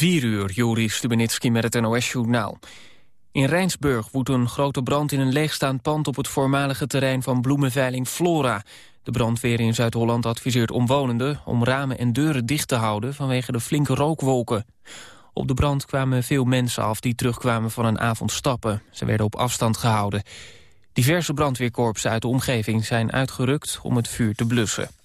4 uur, Juri Stubenitski met het NOS-journaal. In Rijnsburg woedt een grote brand in een leegstaand pand... op het voormalige terrein van bloemenveiling Flora. De brandweer in Zuid-Holland adviseert omwonenden... om ramen en deuren dicht te houden vanwege de flinke rookwolken. Op de brand kwamen veel mensen af die terugkwamen van een avond stappen. Ze werden op afstand gehouden. Diverse brandweerkorpsen uit de omgeving zijn uitgerukt om het vuur te blussen.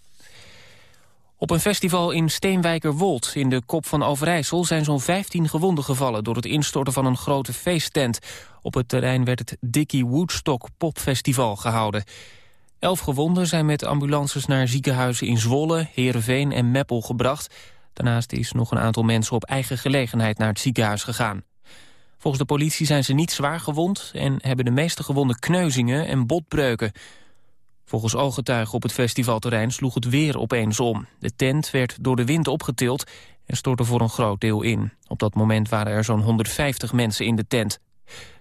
Op een festival in Steenwijkerwold in de Kop van Overijssel... zijn zo'n 15 gewonden gevallen door het instorten van een grote feesttent. Op het terrein werd het Dickie Woodstock Popfestival gehouden. Elf gewonden zijn met ambulances naar ziekenhuizen in Zwolle, Heerenveen en Meppel gebracht. Daarnaast is nog een aantal mensen op eigen gelegenheid naar het ziekenhuis gegaan. Volgens de politie zijn ze niet zwaar gewond... en hebben de meeste gewonden kneuzingen en botbreuken... Volgens ooggetuigen op het festivalterrein sloeg het weer opeens om. De tent werd door de wind opgetild en stortte voor een groot deel in. Op dat moment waren er zo'n 150 mensen in de tent.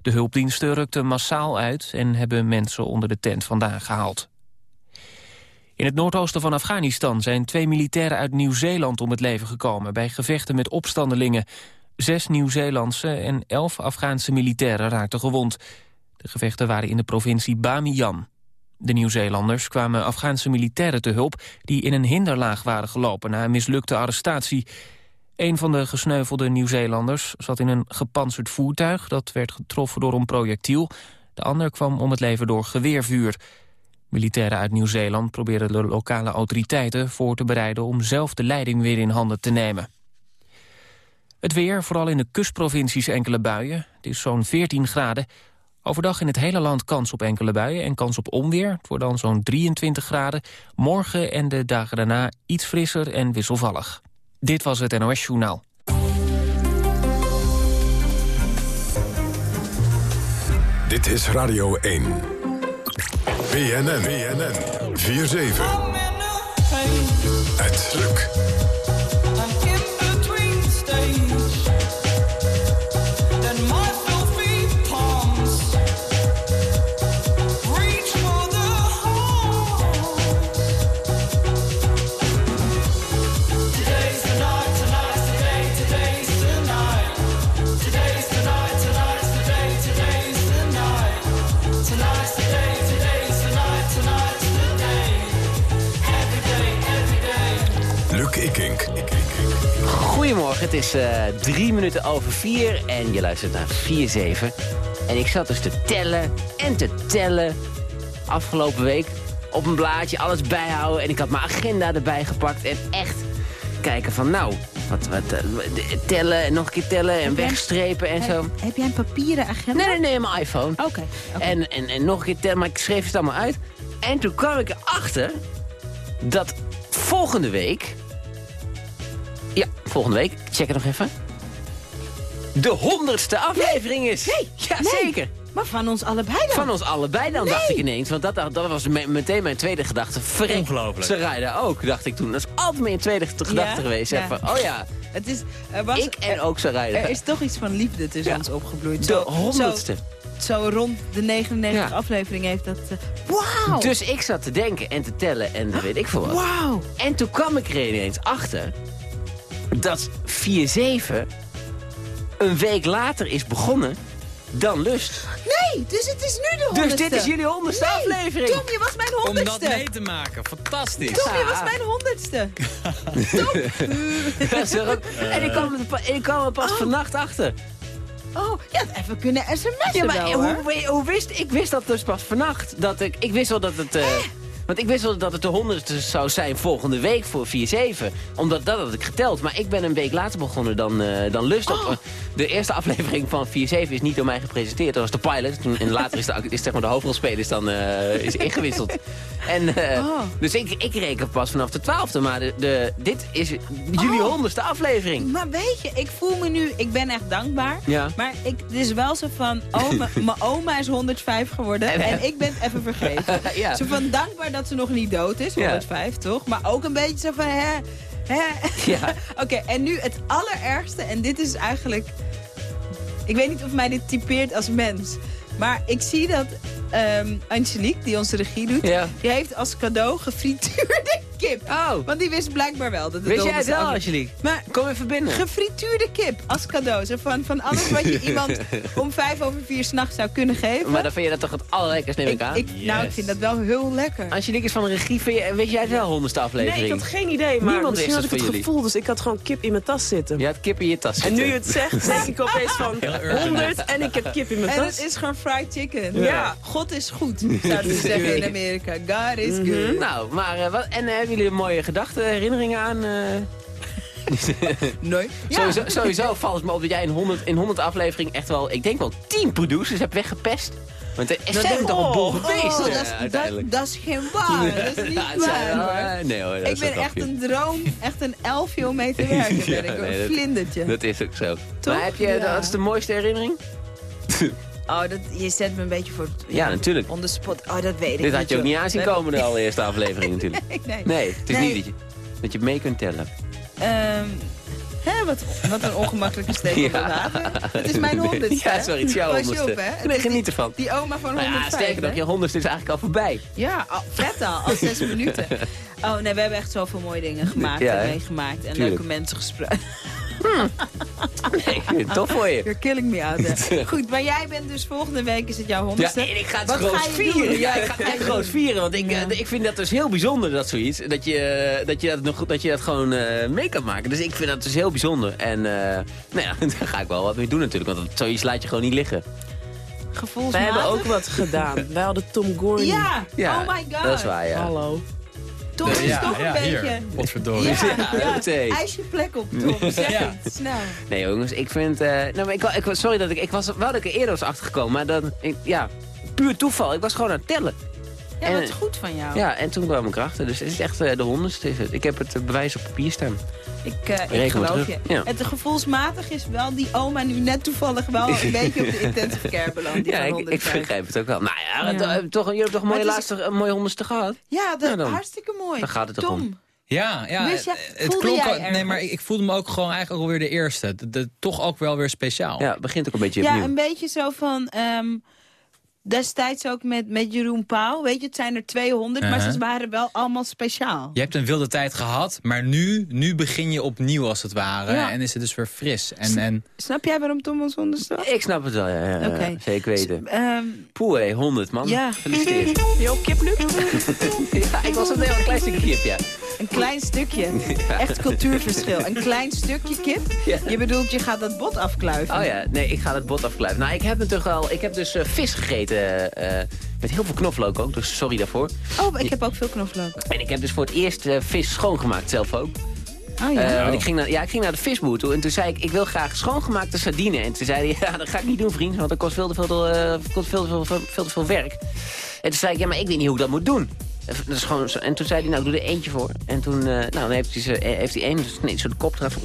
De hulpdiensten rukten massaal uit en hebben mensen onder de tent vandaan gehaald. In het noordoosten van Afghanistan zijn twee militairen uit Nieuw-Zeeland om het leven gekomen bij gevechten met opstandelingen. Zes Nieuw-Zeelandse en elf Afghaanse militairen raakten gewond. De gevechten waren in de provincie Bamiyan. De Nieuw-Zeelanders kwamen Afghaanse militairen te hulp... die in een hinderlaag waren gelopen na een mislukte arrestatie. Een van de gesneuvelde Nieuw-Zeelanders zat in een gepantserd voertuig... dat werd getroffen door een projectiel. De ander kwam om het leven door geweervuur. Militairen uit Nieuw-Zeeland probeerden de lokale autoriteiten voor te bereiden... om zelf de leiding weer in handen te nemen. Het weer, vooral in de kustprovincies enkele buien. Het is zo'n 14 graden. Overdag in het hele land kans op enkele buien en kans op onweer. Het wordt dan zo'n 23 graden. Morgen en de dagen daarna iets frisser en wisselvallig. Dit was het NOS Journaal. Dit is Radio 1. BNN, BNN, 4-7. Het lukt. Is uh, drie minuten over vier en je luistert naar 4-7. En ik zat dus te tellen en te tellen afgelopen week op een blaadje, alles bijhouden. En ik had mijn agenda erbij gepakt en echt kijken van nou, wat, wat, uh, tellen en nog een keer tellen en wegstrepen en zo. Heb jij een papieren agenda? Nee, nee, nee, mijn iPhone. Oké. Okay, okay. en, en, en nog een keer tellen, maar ik schreef het allemaal uit. En toen kwam ik erachter dat volgende week ja, volgende week. Check het nog even. De honderdste aflevering is. Nee, ja, nee. zeker. Maar van ons allebei dan? Van ons allebei dan, dacht ik ineens. Want dat, dat was me meteen mijn tweede gedachte. Verrek, Ongelooflijk. Ze rijden ook, dacht ik toen. Dat is altijd mijn tweede gedachte Ja? geweest. Ja. Van, oh ja, Het is, er was, ik en ook ze rijden. Er is toch iets van liefde tussen Ja. ons opgebloeid. de Zo- honderdste. Zo, zo rond de 99 Ja. aflevering heeft dat... eh, Wauw! Dus ik zat te denken en te tellen en weet ik veel wat. Wauw! En toen kwam ik er ineens achter dat 4-7 een week later is begonnen dan Lust. Nee, dus het is nu de Dus honderdste. dit is jullie honderdste Nee, aflevering. Tom, je was mijn Om honderdste. dat mee te maken. Fantastisch. Tom, je was mijn honderdste. Er ook- En ik kwam, er pa- ik kwam er pas vannacht achter. Oh, je had even kunnen sms'en Ja, maar wel, hoe, hoor. hoe, hoe wist ik wist dat dus pas vannacht. Dat ik, ik wist wel dat het... eh, want ik wist wel dat het de honderdste zou zijn volgende week voor 4-7. Omdat dat had ik geteld. Maar ik ben een week later begonnen dan, eh, dan Lust. Op, Oh. de eerste aflevering van 4-7 is niet door mij gepresenteerd. Dat was de pilot. Toen, en later is, de, is zeg maar de hoofdrolspeler is dan eh, is ingewisseld. En, eh, Oh. Dus ik, ik reken pas vanaf de twaalfde. Maar de, de, dit is jullie Oh. honderdste aflevering. Maar weet je, ik voel me nu... Ik ben echt dankbaar. Ja. Maar ik, het is wel zo van... Oh, mijn oma is 105 geworden. En, En ik ben het even vergeten. Ja. Zo van dankbaar dat ze nog niet dood is. Ja. 105, toch? Maar ook een beetje zo van... Hè, hè. Ja. Oké, en nu het allerergste. En dit is eigenlijk... Ik weet niet of mij dit typeert als mens. Maar ik zie dat ehm, Angelique, die onze regie doet... Ja. die heeft als cadeau gefrituurde kip. Oh. Want die wist blijkbaar wel dat het Wist jij het wel, Angelique? Maar Kom even binnen. gefrituurde kip als cadeau. Zo van, van alles wat je iemand om vijf over vier s'nachts zou kunnen geven. Maar dan vind je dat toch het allerlekkerst, neem ik, ik, aan? ik, nou, ik vind dat wel heel lekker. Angelique is van de regie. Vind je, weet jij het wel, honderdste aflevering? Nee, ik had geen idee, maar Niemand misschien wist had het ik het jullie. gevoel. Dus ik had gewoon kip in mijn tas zitten. Je had kip in je tas En zitten. nu je het zegt, denk ik opeens van 100 en ik heb kip in mijn En tas. het is gewoon fried chicken. Ja. God is goed, zouden ze zeggen in Amerika. God is Mhm. good. Nou, maar eh, wat, en eh, hebben jullie mooie gedachten, herinneringen aan? eh? Nooit. Ja. Sowieso, sowieso valt het me op dat jij in 100, in 100 afleveringen echt wel, ik denk wel 10 producers hebt weggepest. Want er Dat zijn toch een boel oh, geweest Oh, dat, dat, dat is geen waar. Dat is niet waar. nee hoor, dat Ik is ben echt een droom, echt een elfje om mee te werken. Ja, ben ik, nee, een dat- vlindertje. Dat is ook zo. Toch? Maar heb je, Ja. dat is de mooiste herinnering? Oh, dat, je zet me een beetje voor Ja, natuurlijk. on the spot. Oh, dat weet ik Dit had je ook niet aan zien We komen de allereerste aflevering natuurlijk. Nee, Nee, het is Nee. niet dat je, dat je mee kunt tellen. Ehm, hè, wat, wat een ongemakkelijke steek op Ja. het is mijn honderdste. Ja, sorry, het is jouw honderdste. op, hè? Nee, geniet ervan. Die oma van Nou ja, 105, sterker nog, je honderdste is eigenlijk al voorbij. Ja, al, vet al, al zes minuten. Oh nee, we hebben echt zoveel mooie dingen gemaakt Ja, en meegemaakt. En Tuurlijk. leuke mensen gesproken. Nee, ik vind het tof voor je. You're killing me out there. Goed, maar jij bent dus volgende week is het jouw Ja, honderdste. en ik ga het Wat groot ga je vieren. doen? Ja, ik ga het echt groot vieren. Want ik, Ja. eh, ik vind dat dus heel bijzonder, dat zoiets. Dat je dat, je dat, nog, dat, je dat gewoon eh, mee kan maken. Dus ik vind dat dus heel bijzonder. En eh, nou ja, daar ga ik wel wat mee doen natuurlijk. Want zoiets laat je gewoon niet liggen. Wij hebben ook wat gedaan. Wij hadden Tom Gordon. Ja, Ja, oh my god. dat is waar, ja. Hallo. Tom is ja, toch een ja, beetje... hier. Potverdorie. Ja, Ja, ja, meteen. Eis je plek op, Tom. Zeg het, snel. Nee jongens, ik vind... eh, nou, maar ik, sorry dat ik... Ik was wel dat ik er eerder was achtergekomen. Maar dan... Ik, ja, puur toeval. Ik was gewoon aan het tellen. Ja, En- wat goed van jou. Ja, en toen kwamen ik erachter. Dus het is echt eh, de honderdste. Is het. Ik heb het eh, bewijs op papier staan. Ik, eh, ik geloof terug. je. Ja. Het gevoelsmatig is wel die oma nu net toevallig wel een beetje op de intensive care beland. Die Ja, ik, ik 105. begrijp het ook wel. Nou ja, het, Ja. toch, je hebt toch een mooie is- laatste, een mooie honderdste gehad? Ja, dat Nou dan. hartstikke mooi. Daar gaat het toch Tom. om. Ja, ja het klonk. al- nee, maar ik, ik voelde me ook gewoon eigenlijk alweer de eerste. De, de- toch ook wel weer speciaal. Ja, het begint ook een beetje Ja, opnieuw. een beetje zo van... ehm, destijds ook met, met Jeroen Pauw. Weet je, het zijn er 200, maar Uh-huh. ze waren wel allemaal speciaal. Je hebt een wilde tijd gehad, maar nu, nu begin je opnieuw als het ware. Ja. En is het dus weer fris. En, en Snap jij waarom Tom ons ondersteunt? Ik snap het wel, ja. ja, Oké. Zeker weten. Ehm, Poeh, hé, 100 man. Ja. Gefeliciteerd. Yo, kip, Luc? ja, ik was een heel klein stukje kip, ja. Een klein stukje. Echt cultuurverschil. Een klein stukje kip. Ja. Je bedoelt, je gaat dat bot afkluiven. Oh ja, nee, ik ga het bot afkluiven. Nou, ik heb natuurlijk wel, ik heb dus eh, vis gegeten eh, met heel veel knoflook ook, dus sorry daarvoor. Oh, ik heb ook veel knoflook. En ik heb dus voor het eerst eh, vis schoongemaakt zelf ook. Oh ja. Want ik ging, naar, ja, ik ging naar de visboer toe en toen zei ik, ik wil graag schoongemaakte sardine. En toen zei hij, ja, dat ga ik niet doen vriend, want dat kost veel te veel, eh, kost veel, te veel, veel, veel te veel werk. En toen zei ik, ja, maar ik weet niet hoe ik dat moet doen. Dat is gewoon zo. En toen zei hij, nou, doe er eentje voor. En toen, eh, nou, dan heeft hij, ze, eh, heeft hij één, dus, nee, zo de kop eraf.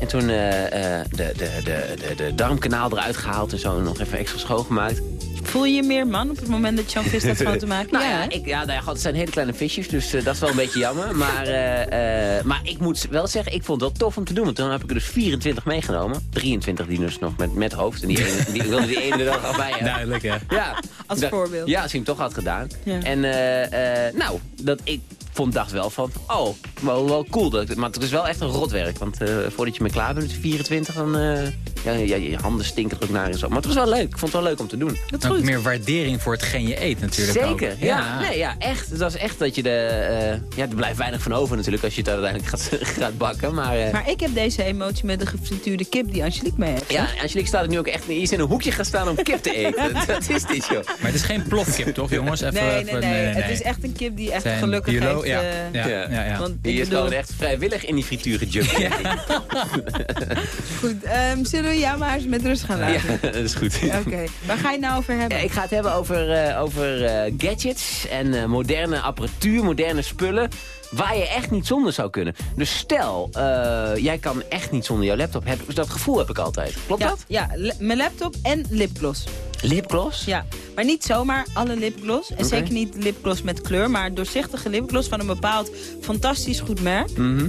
En toen eh, de, de, de, de, de darmkanaal eruit gehaald en zo nog even extra schoongemaakt. Voel je je meer man op het moment dat je zo'n vis staat schoon te maken? Nou ja, ik, ja, nou ja, god, het zijn hele kleine visjes, dus eh, dat is wel een beetje jammer. Maar, eh, eh, maar ik moet wel zeggen, ik vond het wel tof om te doen. Want toen heb ik er dus 24 meegenomen. 23 die dus nog met, met hoofd. En die ene, die, ik wilde die ene er al bij hebben. duidelijk, hè? Ja. Als Dat- voorbeeld. Ja, als hij hem toch had gedaan. Ja. En eh, eh, nou, dat, ik vond, dacht wel van, oh, wel, wel cool. Dat, maar het is wel echt een rotwerk. Want eh, voordat je me klaar bent met 24, dan... eh, ja, ja, je handen stinken er ook naar en zo. Maar het was wel leuk. Ik vond het wel leuk om te doen. Dat is Ook goed. meer waardering voor hetgeen je eet natuurlijk Zeker, ook. ja. Nee, ja, echt. Dat is echt dat je de... eh, ja, er blijft weinig van over natuurlijk als je het uiteindelijk gaat, gaat bakken. Maar, eh, Maar ik heb deze emotie met de gefrituurde kip die Angelique mee heeft. ja, Angelique staat er nu ook echt... Je is in een hoekje gaan staan om kip te eten. dat is dit, joh. Maar het is geen plofkip, toch jongens? Even, Nee, nee, even- nee, Het is echt een kip die echt Zijn gelukkig heeft. Ja, ja, Ja. ja, ja. Want Die ik is bedoel, gewoon echt vrijwillig in die frituur gejumpt. Ja. goed, ehm, zullen we jou maar eens met rust gaan laten? dat is goed. Oké, waar ga je het nou over hebben? Ja, ik ga het hebben over, eh, over eh, gadgets en eh, moderne apparatuur, moderne spullen. Waar je echt niet zonder zou kunnen. Dus stel, eh, jij kan echt niet zonder jouw laptop. Heb, dat gevoel heb ik altijd. Klopt ja, dat? ja, mijn laptop en lipgloss. Lipgloss? Ja, maar niet zomaar alle lipgloss. En zeker niet lipgloss met kleur, maar doorzichtige lipgloss van een bepaald fantastisch goed merk. Mhm.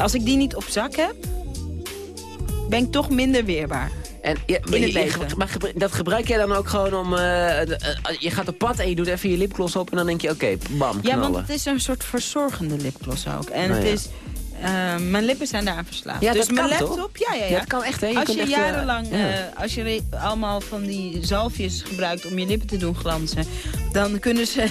Als ik die niet op zak heb, ben ik toch minder weerbaar. En, ja, maar het je leven. maar dat gebruik jij dan ook gewoon om... eh, de- eh, je gaat op pad en je doet even je lipgloss op... en dan denk je, oké, bam, Ja, knallen. want het is een soort verzorgende lipgloss ook. En Nou het ja. is... eh, mijn lippen zijn daaraan verslaafd. Ja, dus mijn toch? laptop, ja, ja, ja. Ja, dat kan echt, hè? Je als je echt, jarenlang, ja. als je allemaal van die zalfjes gebruikt om je lippen te doen glanzen, dan kunnen ze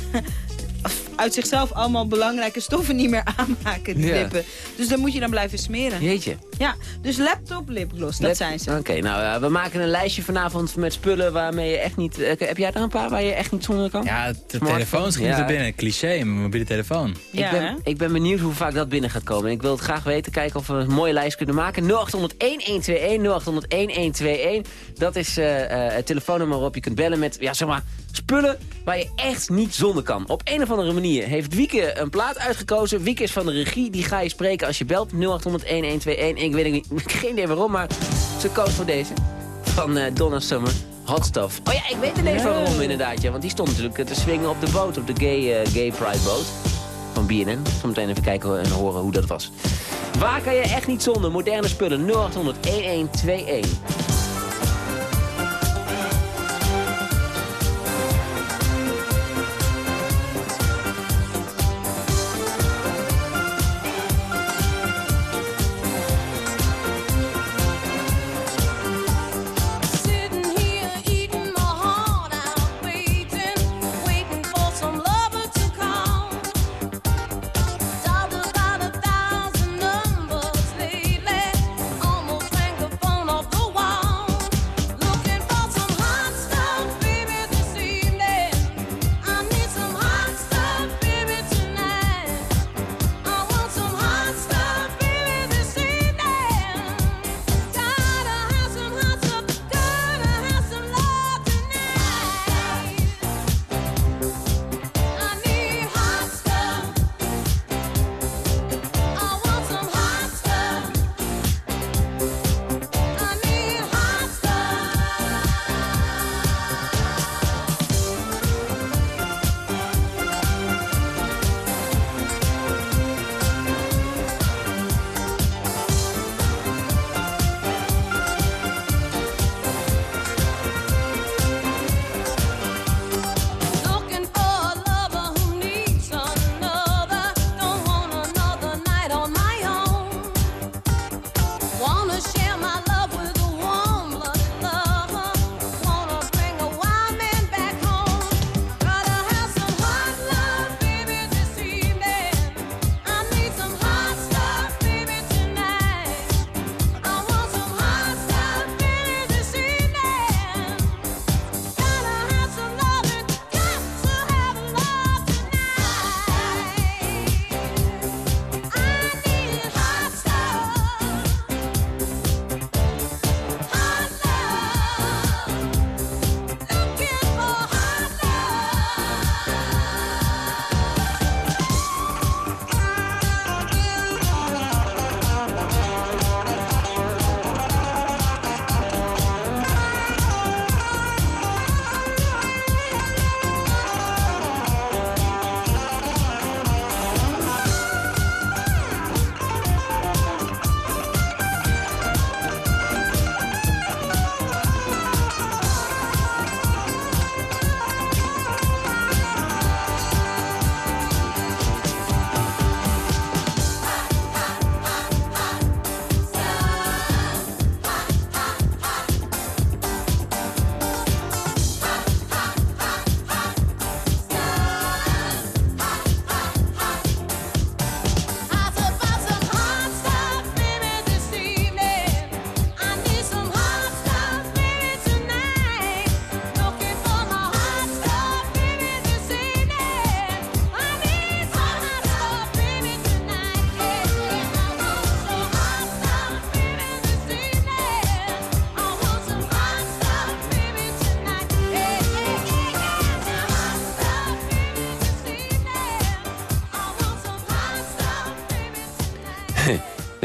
uit zichzelf allemaal belangrijke stoffen niet meer aanmaken, die Ja. lippen. Dus dan moet je dan blijven smeren. Jeetje. Ja, dus laptop, lipgloss, dat Lep- zijn ze. Oké, nou, eh, we maken een lijstje vanavond met spullen waarmee je echt niet... eh, heb jij er een paar waar je echt niet zonder kan? Ja, de Smartphone, telefoon schiet ja. er binnen. Cliché, mijn mobiele telefoon. Ja, ik, ben, ik ben benieuwd hoe vaak dat binnen gaat komen. Ik wil het graag weten, kijken of we een mooie lijst kunnen maken. 0800-1121, 0800-1121. Dat is eh, eh, het telefoonnummer waarop je kunt bellen met ja, zeg maar, spullen waar je echt niet zonder kan. Op een of andere manier heeft Wieke een plaat uitgekozen. Wieke is van de regie, die ga je spreken als je belt. 0800-1121. Ik weet niet, geen idee waarom, maar ze koos voor deze. Van eh, Donna Summer. Hot Stuff. Oh ja, ik weet ineens waarom inderdaad. Ja, want die stond natuurlijk te swingen op de boot, op de gay, eh, gay pride boot van BNN. Zometeen even kijken en horen hoe dat was. Waar kan je echt niet zonder? Moderne spullen 0800 1121.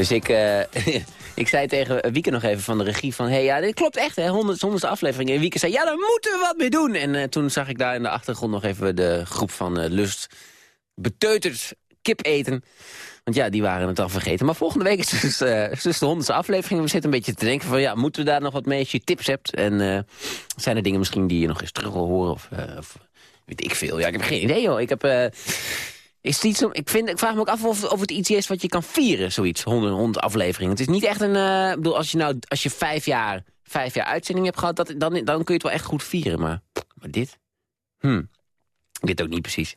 Dus ik, eh, ik zei tegen Wieke nog even van de regie van... hey, ja, dit klopt echt, hè, honderd, honderdste aflevering. En Wieke zei, ja, daar moeten we wat mee doen. En eh, toen zag ik daar in de achtergrond nog even de groep van eh, Lust... beteuterd kip eten. Want ja, die waren het al vergeten. Maar volgende week is dus, dus de honderdste aflevering. We zitten een beetje te denken van, ja, moeten we daar nog wat mee als je tips hebt? En zijn er dingen misschien die je nog eens terug wil horen? Of, of weet ik veel. Ja, ik heb geen idee, joh. Ik heb... is iets ik, vind, ik vraag me ook af of, of het iets is wat je kan vieren, zoiets, 100, 100 afleveringen. Het is niet echt een, eh, ik bedoel, als je nou, als je vijf jaar, vijf jaar uitzending hebt gehad, dat, dan, dan kun je het wel echt goed vieren, maar, maar dit? Hm. Dit ook niet precies.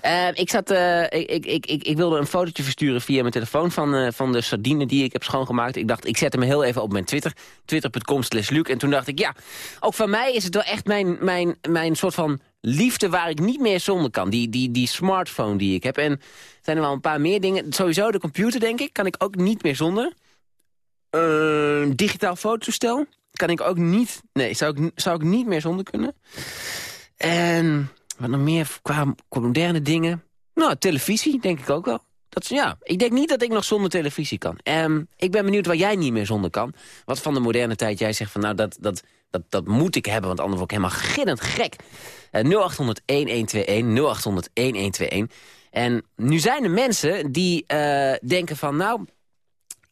Eh, ik, zat, eh, ik, ik, ik, ik, wilde een fotootje versturen via mijn telefoon van, eh, van de sardine die ik heb schoongemaakt. Ik dacht, ik zet hem heel even op mijn Twitter. Twitter.com slash Luc. En toen dacht ik, ja, ook van mij is het wel echt mijn, mijn, mijn soort van liefde waar ik niet meer zonder kan. Die, die, die smartphone die ik heb. En zijn er wel een paar meer dingen. Sowieso de computer, denk ik, kan ik ook niet meer zonder. Eh, digitaal fototoestel kan ik ook niet... Nee, zou ik, zou ik niet meer zonder kunnen. En wat nog meer qua, moderne dingen? Nou, televisie denk ik ook wel. Dat, ja, ik denk niet dat ik nog zonder televisie kan. Ehm, ik ben benieuwd waar jij niet meer zonder kan. Wat van de moderne tijd jij zegt van nou, dat, dat, dat, dat moet ik hebben, want anders word ik helemaal ginnend gek. Eh 0800-1121, 0800-1121. En nu zijn er mensen die eh, denken van nou,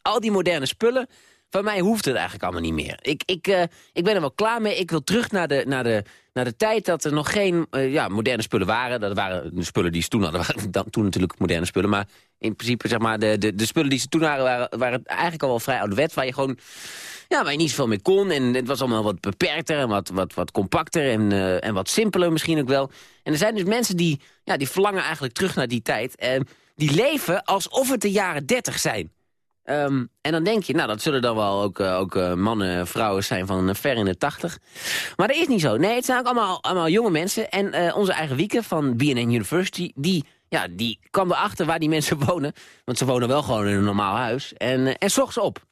al die moderne spullen, van mij hoeft het eigenlijk allemaal niet meer. Ik, ik, eh, ik ben er wel klaar mee. Ik wil terug naar de, naar de, naar de tijd dat er nog geen eh, ja, moderne spullen waren. Dat waren de spullen die ze toen hadden, dan, toen natuurlijk moderne spullen. Maar in principe, zeg maar, de, de, de spullen die ze toen hadden, waren, waren eigenlijk al wel vrij ouderwet. Waar je gewoon, ja, waar je niet zoveel mee kon. En het was allemaal wat beperkter en wat, wat, wat compacter en, eh, en wat simpeler misschien ook wel. En er zijn dus mensen die, ja, die verlangen eigenlijk terug naar die tijd. En die leven alsof het de jaren dertig zijn. Ehm, en dan denk je, nou, dat zullen dan wel ook, eh, ook eh, mannen, vrouwen zijn van ver in de tachtig. Maar dat is niet zo. Nee, het zijn ook allemaal, allemaal jonge mensen. En onze eigen Wieke van BNN University, die, ja, die kwam erachter waar die mensen wonen. Want ze wonen wel gewoon in een normaal huis. En, en zocht ze op.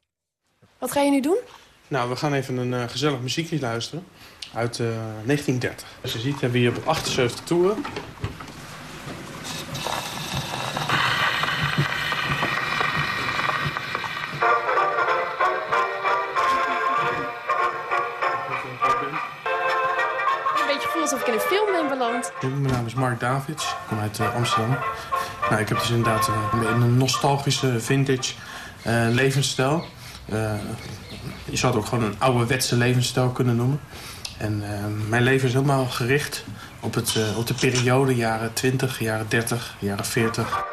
Wat ga je nu doen? Nou, we gaan even een eh, gezellig muziekje luisteren uit eh, 1930. Als je ziet hebben we hier op 78 toeren. Een beetje voel alsof ik in een film ben beland. Mijn naam is Mark Davids, ik kom uit eh, Amsterdam. Nou, ik heb dus inderdaad eh, een nostalgische vintage eh, levensstijl. Eh, je zou het ook gewoon een ouderwetse levensstijl kunnen noemen. En eh, mijn leven is helemaal gericht op, het, eh, op de periode jaren 20, jaren 30, jaren 40.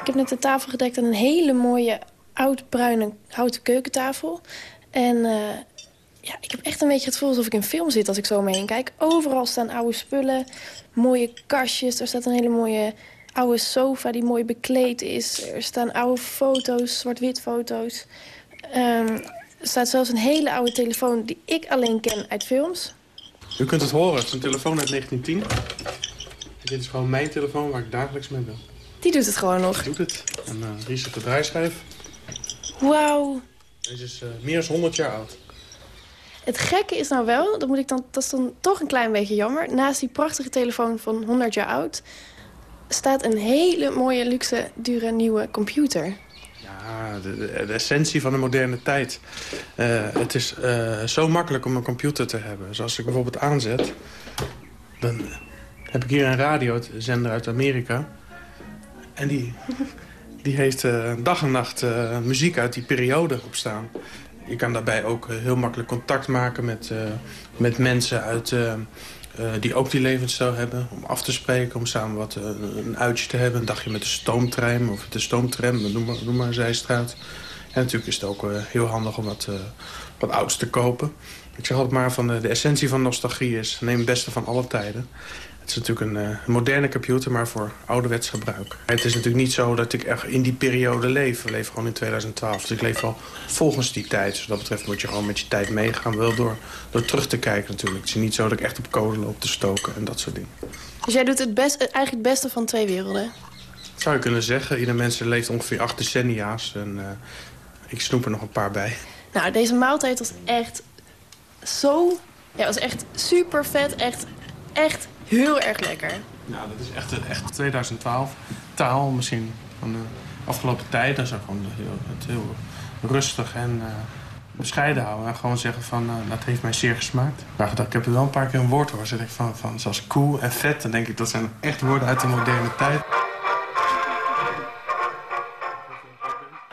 Ik heb net de tafel gedekt aan een hele mooie oudbruine houten keukentafel. En eh, ja, ik heb echt een beetje het gevoel alsof ik in film zit als ik zo omheen kijk. Overal staan oude spullen, mooie kastjes. Er staat een hele mooie oude sofa die mooi bekleed is. Er staan oude foto's, zwart-wit foto's. Ehm, er staat zelfs een hele oude telefoon die ik alleen ken uit films. U kunt het horen, het is een telefoon uit 1910. Dit is gewoon mijn telefoon waar ik dagelijks mee ben. Die doet het gewoon nog. Doet het. En uh, hier zit de draaischijf. Wauw. Deze is eh, meer dan 100 jaar oud. Het gekke is nou wel, dat, moet ik dan, dat is dan toch een klein beetje jammer... naast die prachtige telefoon van 100 jaar oud... staat een hele mooie, luxe, dure nieuwe computer. Ja, de, essentie van de moderne tijd. Eh, het is eh, zo makkelijk om een computer te hebben. Dus als ik bijvoorbeeld aanzet... dan heb ik hier een radiozender uit Amerika. En die, die heeft eh, dag en nacht muziek uit die periode op staan. Je kan daarbij ook heel makkelijk contact maken met, met mensen uit... eh, die ook die levensstijl hebben. Om af te spreken, om samen wat, eh, een uitje te hebben. Een dagje met de stoomtrein of de stoomtram, noem maar, maar een zijstraat. En natuurlijk is het ook eh, heel handig om wat, wat ouds te kopen. Ik zeg altijd maar, van de essentie van nostalgie is... neem het beste van alle tijden. Het is natuurlijk een, eh, een moderne computer, maar voor ouderwets gebruik. Het is natuurlijk niet zo dat ik echt in die periode leef. We leven gewoon in 2012. Dus ik leef wel volgens die tijd. Dus wat dat betreft moet je gewoon met je tijd meegaan. Wel door, door terug te kijken natuurlijk. Het is niet zo dat ik echt op code loop te stoken en dat soort dingen. Dus jij doet het best, eigenlijk het beste van twee werelden. Dat zou je kunnen zeggen. Ieder mens leeft ongeveer acht decennia's. En eh, ik snoep er nog een paar bij. Nou, deze maaltijd was echt zo... Ja, was echt super vet. Echt, echt heel erg lekker. Nou, dat is echt, echt 2012. Taal misschien van de afgelopen tijd. Dat is gewoon heel, het heel rustig en eh, bescheiden houden. En gewoon zeggen van, eh, dat heeft mij zeer gesmaakt. Maar ik heb er wel een paar keer een woord hoor. Zeg ik van, van, zoals cool en vet. Dan denk ik, dat zijn echt woorden uit de moderne tijd.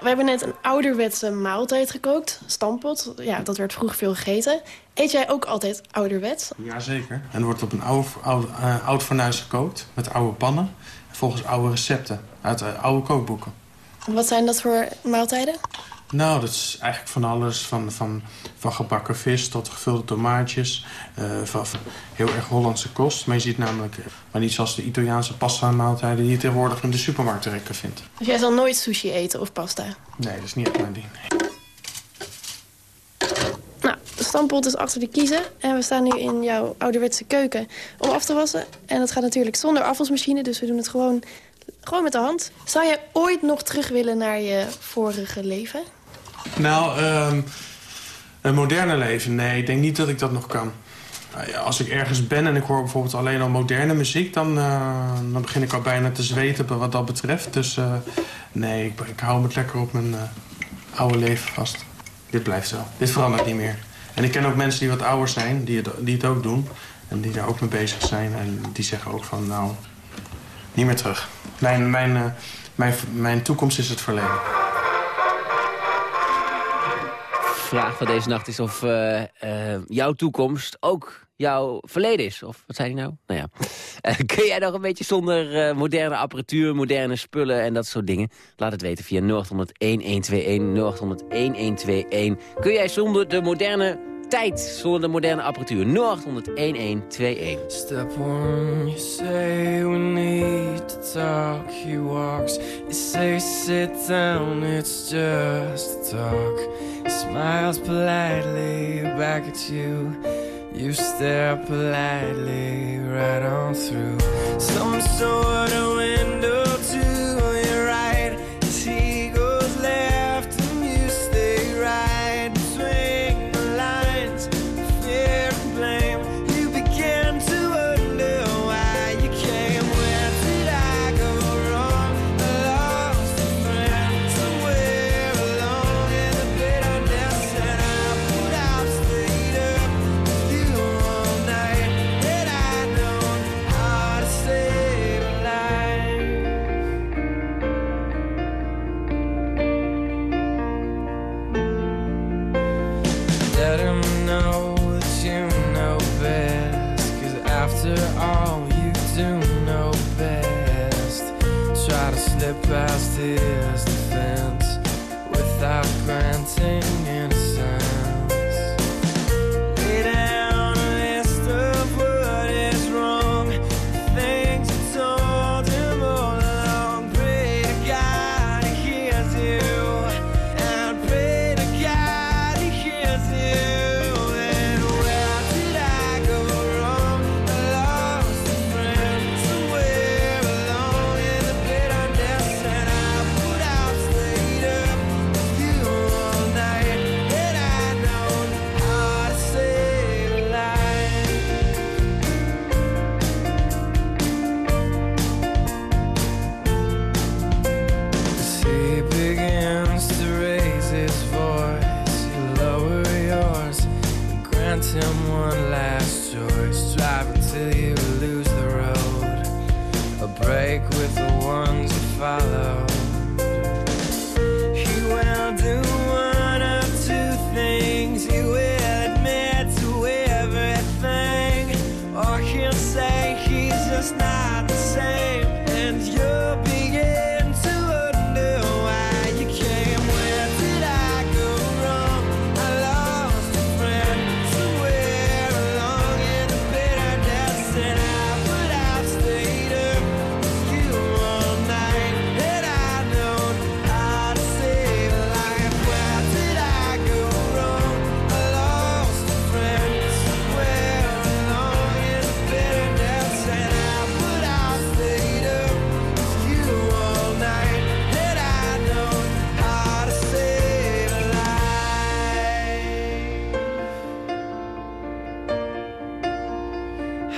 We hebben net een ouderwetse maaltijd gekookt. Stampot. Ja, dat werd vroeger veel gegeten. Eet jij ook altijd ouderwets? Jazeker. En er wordt op een oude, oude, eh, oud fornuis gekookt. Met oude pannen. Volgens oude recepten. Uit eh, oude kookboeken. Wat zijn dat voor maaltijden? Nou, dat is eigenlijk van alles. Van, van, van gebakken vis tot gevulde tomaatjes. eh, van, heel erg Hollandse kost. Maar je ziet namelijk, eh, maar niet zoals de Italiaanse pasta maaltijden... die je tegenwoordig in de supermarkt te rekken vindt. Dus jij zal nooit sushi eten of pasta? Nee, dat is niet echt mijn ding. Nou, de stampot is achter de kiezen. En we staan nu in jouw ouderwetse keuken om af te wassen. En dat gaat natuurlijk zonder afwasmachine. Dus we doen het gewoon, gewoon met de hand. Zou jij ooit nog terug willen naar je vorige leven? Nou, ehm, een moderne leven? Nee, ik denk niet dat ik dat nog kan. Nou Als ik ergens ben en ik hoor bijvoorbeeld alleen al moderne muziek... dan, eh, dan begin ik al bijna te zweten wat dat betreft. Dus eh, nee, ik, ik hou me lekker op mijn eh, oude leven vast. Dit blijft zo. Dit verandert niet meer. En ik ken ook mensen die wat ouder zijn, die het, die het ook doen. En die daar ook mee bezig zijn. En die zeggen ook van, nou, niet meer terug. Mijn, mijn, mijn, mijn toekomst is het verleden. Vraag van deze nacht is of eh, eh, jouw toekomst ook jouw verleden is. Of wat zei hij nou? Nou ja. Eh, kun jij nog een beetje zonder moderne apparatuur, moderne spullen en dat soort dingen? Laat het weten via 0800 1121 Kun jij zonder de moderne tijd, zonder de moderne apparatuur? 0800 1121. Step one, you say we need to talk. He walks, you say sit down, it's just talk. He smiles politely back at you. You stare politely right on through some sort of window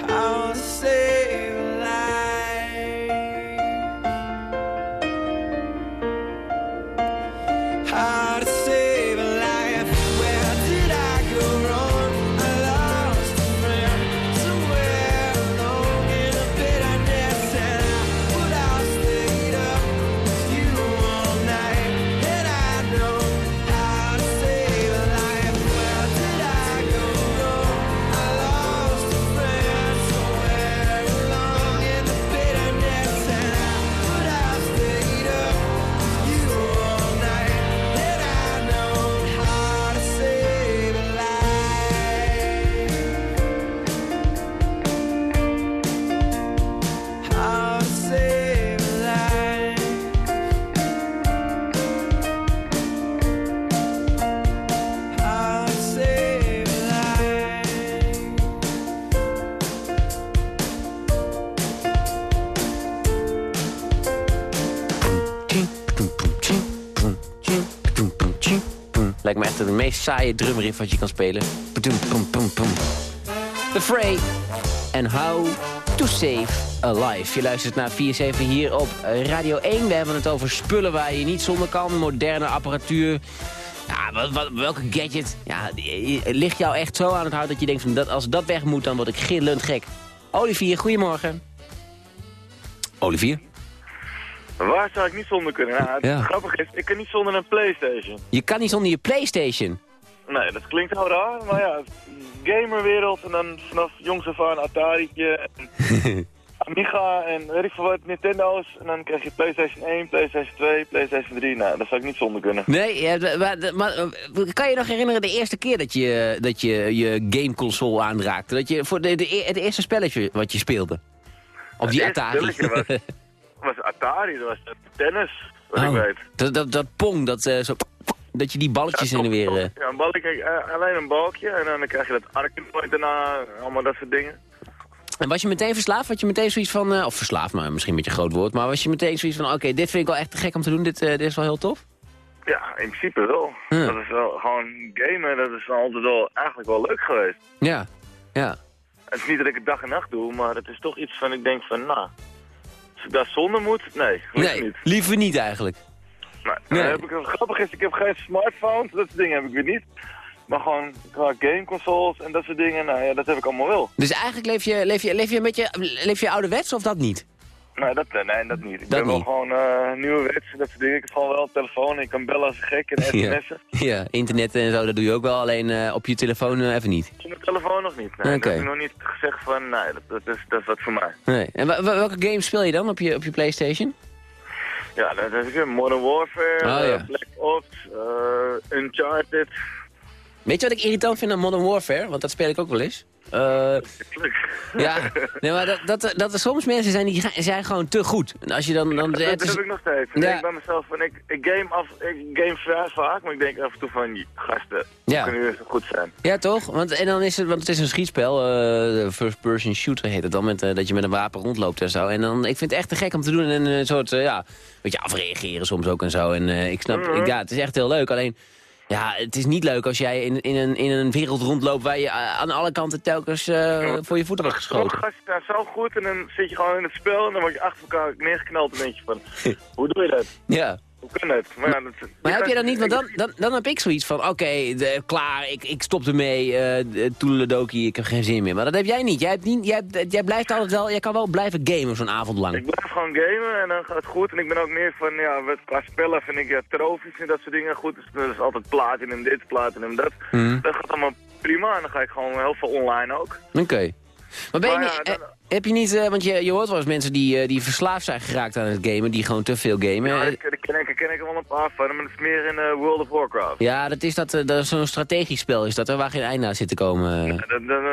how to say echt de meest saaie drumriff wat je kan spelen. The Fray en How to Save a Life. Je luistert naar 4-7 hier op Radio 1. We hebben het over spullen waar je niet zonder kan. Moderne apparatuur. Ja, wat, welke gadget ja, die- ligt jou echt zo aan het hart dat je denkt... Van dat, als dat weg moet, dan word ik gillend gek. Olivier, goedemorgen. Olivier? Waar zou ik niet zonder kunnen? Nou, het Ja. grappige is, ik kan niet zonder een Playstation. Je kan niet zonder je Playstation. Nee, dat klinkt wel raar, maar ja, gamerwereld en dan vanaf jongs af aan Atari'tje en Amiga en weet ik veel wat, Nintendo's. En dan krijg je Playstation 1, Playstation 2, Playstation 3. Nou, daar zou ik niet zonder kunnen. Nee, ja, maar, maar, eh, kan je nog herinneren de eerste keer dat je dat je, je gameconsole aanraakte? Dat je voor de, de, e- het eerste spelletje wat je speelde? Op die Atari. was Atari, dat was tennis, wat ik Oh, weet. dat, dat, dat pong, dat, eh, zo, dat je die balletjes heen en weer... eh, Ja, een balkje, eh, alleen een balkje en dan krijg je dat Arkanoid daarna, allemaal dat soort dingen. En was je meteen verslaafd? Had je meteen zoiets van... of verslaafd, maar misschien een beetje een groot woord. Maar was je meteen zoiets van... Oké, dit vind ik wel echt te gek om te doen. Dit, dit is wel heel tof. Ja, in principe wel. Ja. Dat is wel gewoon gamen, dat is altijd wel eigenlijk wel leuk geweest. Ja, ja. Het is niet dat ik het dag en nacht doe, maar het is toch iets van ik denk van, nou, daar zonder moet, nee, liever Nee, niet. liever niet eigenlijk. Nee. Nee. Dan Heb ik, grappig is, ik heb geen smartphones, dat soort dingen heb ik weer niet. Maar gewoon qua gameconsoles en dat soort dingen, nou ja, dat heb ik allemaal wel. Dus eigenlijk leef je, leef je, leef je een beetje leef je ouderwets of dat niet? Nee, dat, eh, nee, dat niet. Ik Dat ben wel niet. gewoon eh nieuwe wets en dat soort dingen. Ik heb gewoon wel een telefoon, ik kan bellen als gek en sms'en. Ja, internet en zo, dat doe je ook wel. Alleen eh, op je telefoon even niet. Op mijn telefoon nog niet. Nee, Oké. Dat heb ik nog niet gezegd van, nee, dat, dat, is, dat is wat voor mij. Nee. En welke games speel je dan op je, op je Playstation? Ja, dat is Modern Warfare, Oh, ja. Black Ops, Uncharted. Weet je wat ik irritant vind aan Modern Warfare? Want dat speel ik ook wel eens. Eh, ja, nee, maar dat, dat, dat er soms mensen zijn die zijn gewoon te goed. En als je dan... dan Dat, is- heb ik nog steeds. Ik Ja. denk bij mezelf van, ik, ik game af, ik game vrij vaak, maar ik denk af en toe van, gasten, Ja. kunnen jullie zo goed zijn. Ja, toch? Want, en dan is het, want het is een schietspel, eh, first person shooter heet het dan, met, eh, dat je met een wapen rondloopt en zo. En dan, ik vind het echt te gek om te doen en een soort, ja, weet je, afreageren soms ook en zo. En ik snap, Mhm. ik- ja, het is echt heel leuk, alleen, ja, het is niet leuk als jij in, in, een, in een wereld rondloopt waar je eh, aan alle kanten telkens eh, voor je voeten wordt geschoten. gasten zijn zo goed en dan zit je gewoon in het spel en dan word je achter elkaar neergeknald en denk je van, hoe doe je dat? Ja. Hoe kan dat? Maar, ja, dat Maar heb je dan niet, want dan, dan, dan heb ik zoiets van, oké, klaar, ik, ik stop ermee, eh toedeledokie, ik heb geen zin meer. Maar dat heb jij niet. Jij, hebt niet, jij, jij blijft altijd wel, jij kan wel blijven gamen zo'n avond lang. Ik blijf gewoon gamen en dan gaat het goed. En ik ben ook meer van, ja, qua spellen vind ik ja, trofies en dat soort dingen goed. Dus dat is altijd platinum dit, platinum dat. Mhm. Dat gaat allemaal prima en dan ga ik gewoon heel veel online ook. Oké. Maar ben je Maar ja, eh, heb je niet, eh, want je, je hoort wel eens mensen die, eh, die verslaafd zijn geraakt aan het gamen, die gewoon te veel gamen. Ja, daar ken, ik, ken ik er wel een paar van, maar dat is meer in eh, World of Warcraft. Ja, dat is, dat, dat is zo'n strategisch spel, is dat er, waar geen einde aan zit te komen. eh. Dan, dan,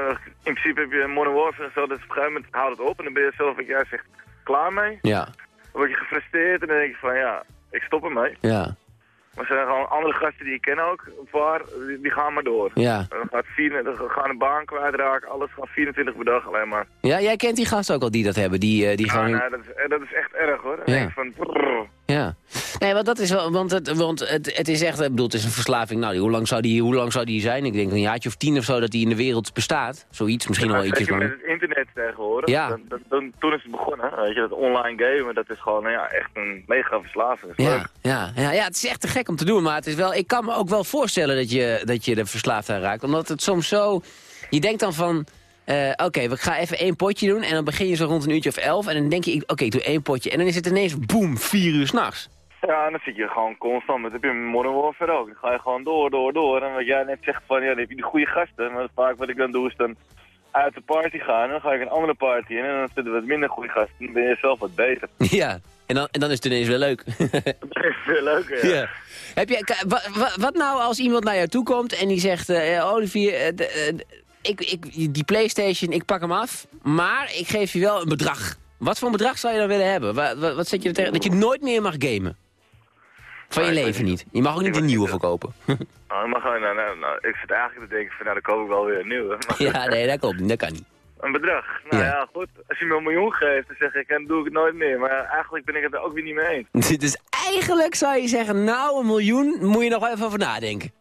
in principe heb je Modern Warfare en zo, dus op een gegeven moment houdt het op en dan ben je zelf, jij zegt, klaar mee. Ja, Dan word je gefrustreerd en dan denk je van, ja, ik stop ermee. ja, Maar er zijn gewoon andere gasten die ik ken ook, paar, die, gaan maar door. ja. Dan gaat vier, dan gaan een baan kwijtraken, alles gaat 24 per dag alleen maar. Ja, jij kent die gasten ook al die dat hebben, die, eh, die Ja, gewoon... nee, dat, is, eh, dat is echt erg hoor. Ja. van, brrr. Ja. Nee, want dat is wel, want het, want het, het is echt, ik bedoel, het is een verslaving. Nou, hoe lang, zou die, hoe lang zou die zijn? Ik denk een jaartje of tien of zo dat die in de wereld bestaat. Zoiets, misschien Ja, wel ietsjes zeker met het internet tegenwoordig. Ja. Dan, dan, dan- toen is het begonnen. Weet je, dat online gamen, dat is gewoon nou ja, echt een mega verslaving. Ja, ja, ja, ja, het is echt te gek om te doen, maar het is wel, ik kan me ook wel voorstellen dat je, dat je er verslaafd aan raakt. Omdat het soms zo, je denkt dan van, eh, oké, we gaan even één potje doen en dan begin je zo rond een uurtje of elf en dan denk je, oké, ik doe één potje en dan is het ineens, boem, vier uur s'nachts. Ja, en dan zit je gewoon constant. Dat heb je met Modern Warfare ook. Dan ga je gewoon door, door, door. En wat jij net zegt van, ja, dan heb je die goede gasten. Maar vaak wat ik dan doe is dan uit de party gaan. En dan ga ik een andere party in. En dan zitten wat minder goede gasten. Dan ben je zelf wat beter. Ja, en dan, en dan is het ineens weer leuk. Dat is veel leuker, ja. Ja. Heb je, wat nou als iemand naar jou toe komt en die zegt... eh, eh, Olivier, de- ik, ik, die Playstation, ik pak hem af, maar ik geef je wel een bedrag. Wat voor een bedrag zou je dan willen hebben? Wat, wat, wat zet je er tegen? Dat je nooit meer mag gamen. Van je leven niet. Je mag ook niet een nieuwe verkopen. Nou, gewoon, nou, nou, nou, ik zit eigenlijk te denken van, nou, dan koop ik wel weer een nieuwe. Ja, nee, dat klopt niet. Dat kan niet. Een bedrag. Nou Ja. ja. goed. Als je me een miljoen geeft, dan zeg ik, dan doe ik het nooit meer. Maar eigenlijk ben ik het er ook weer niet mee eens. Dus eigenlijk zou je zeggen, nou, een miljoen, moet je nog wel even over nadenken.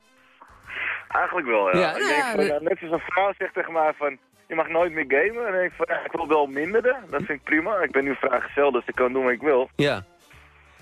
Eigenlijk wel, ja. Ja, ik denk van, net zoals een vrouw zegt tegen mij van... Je mag nooit meer gamen. En dan denk ik van, ja, ik wil wel minderen. Dat vind ik prima. Ik ben nu vrijgezel, dus ik kan doen wat ik wil. Ja.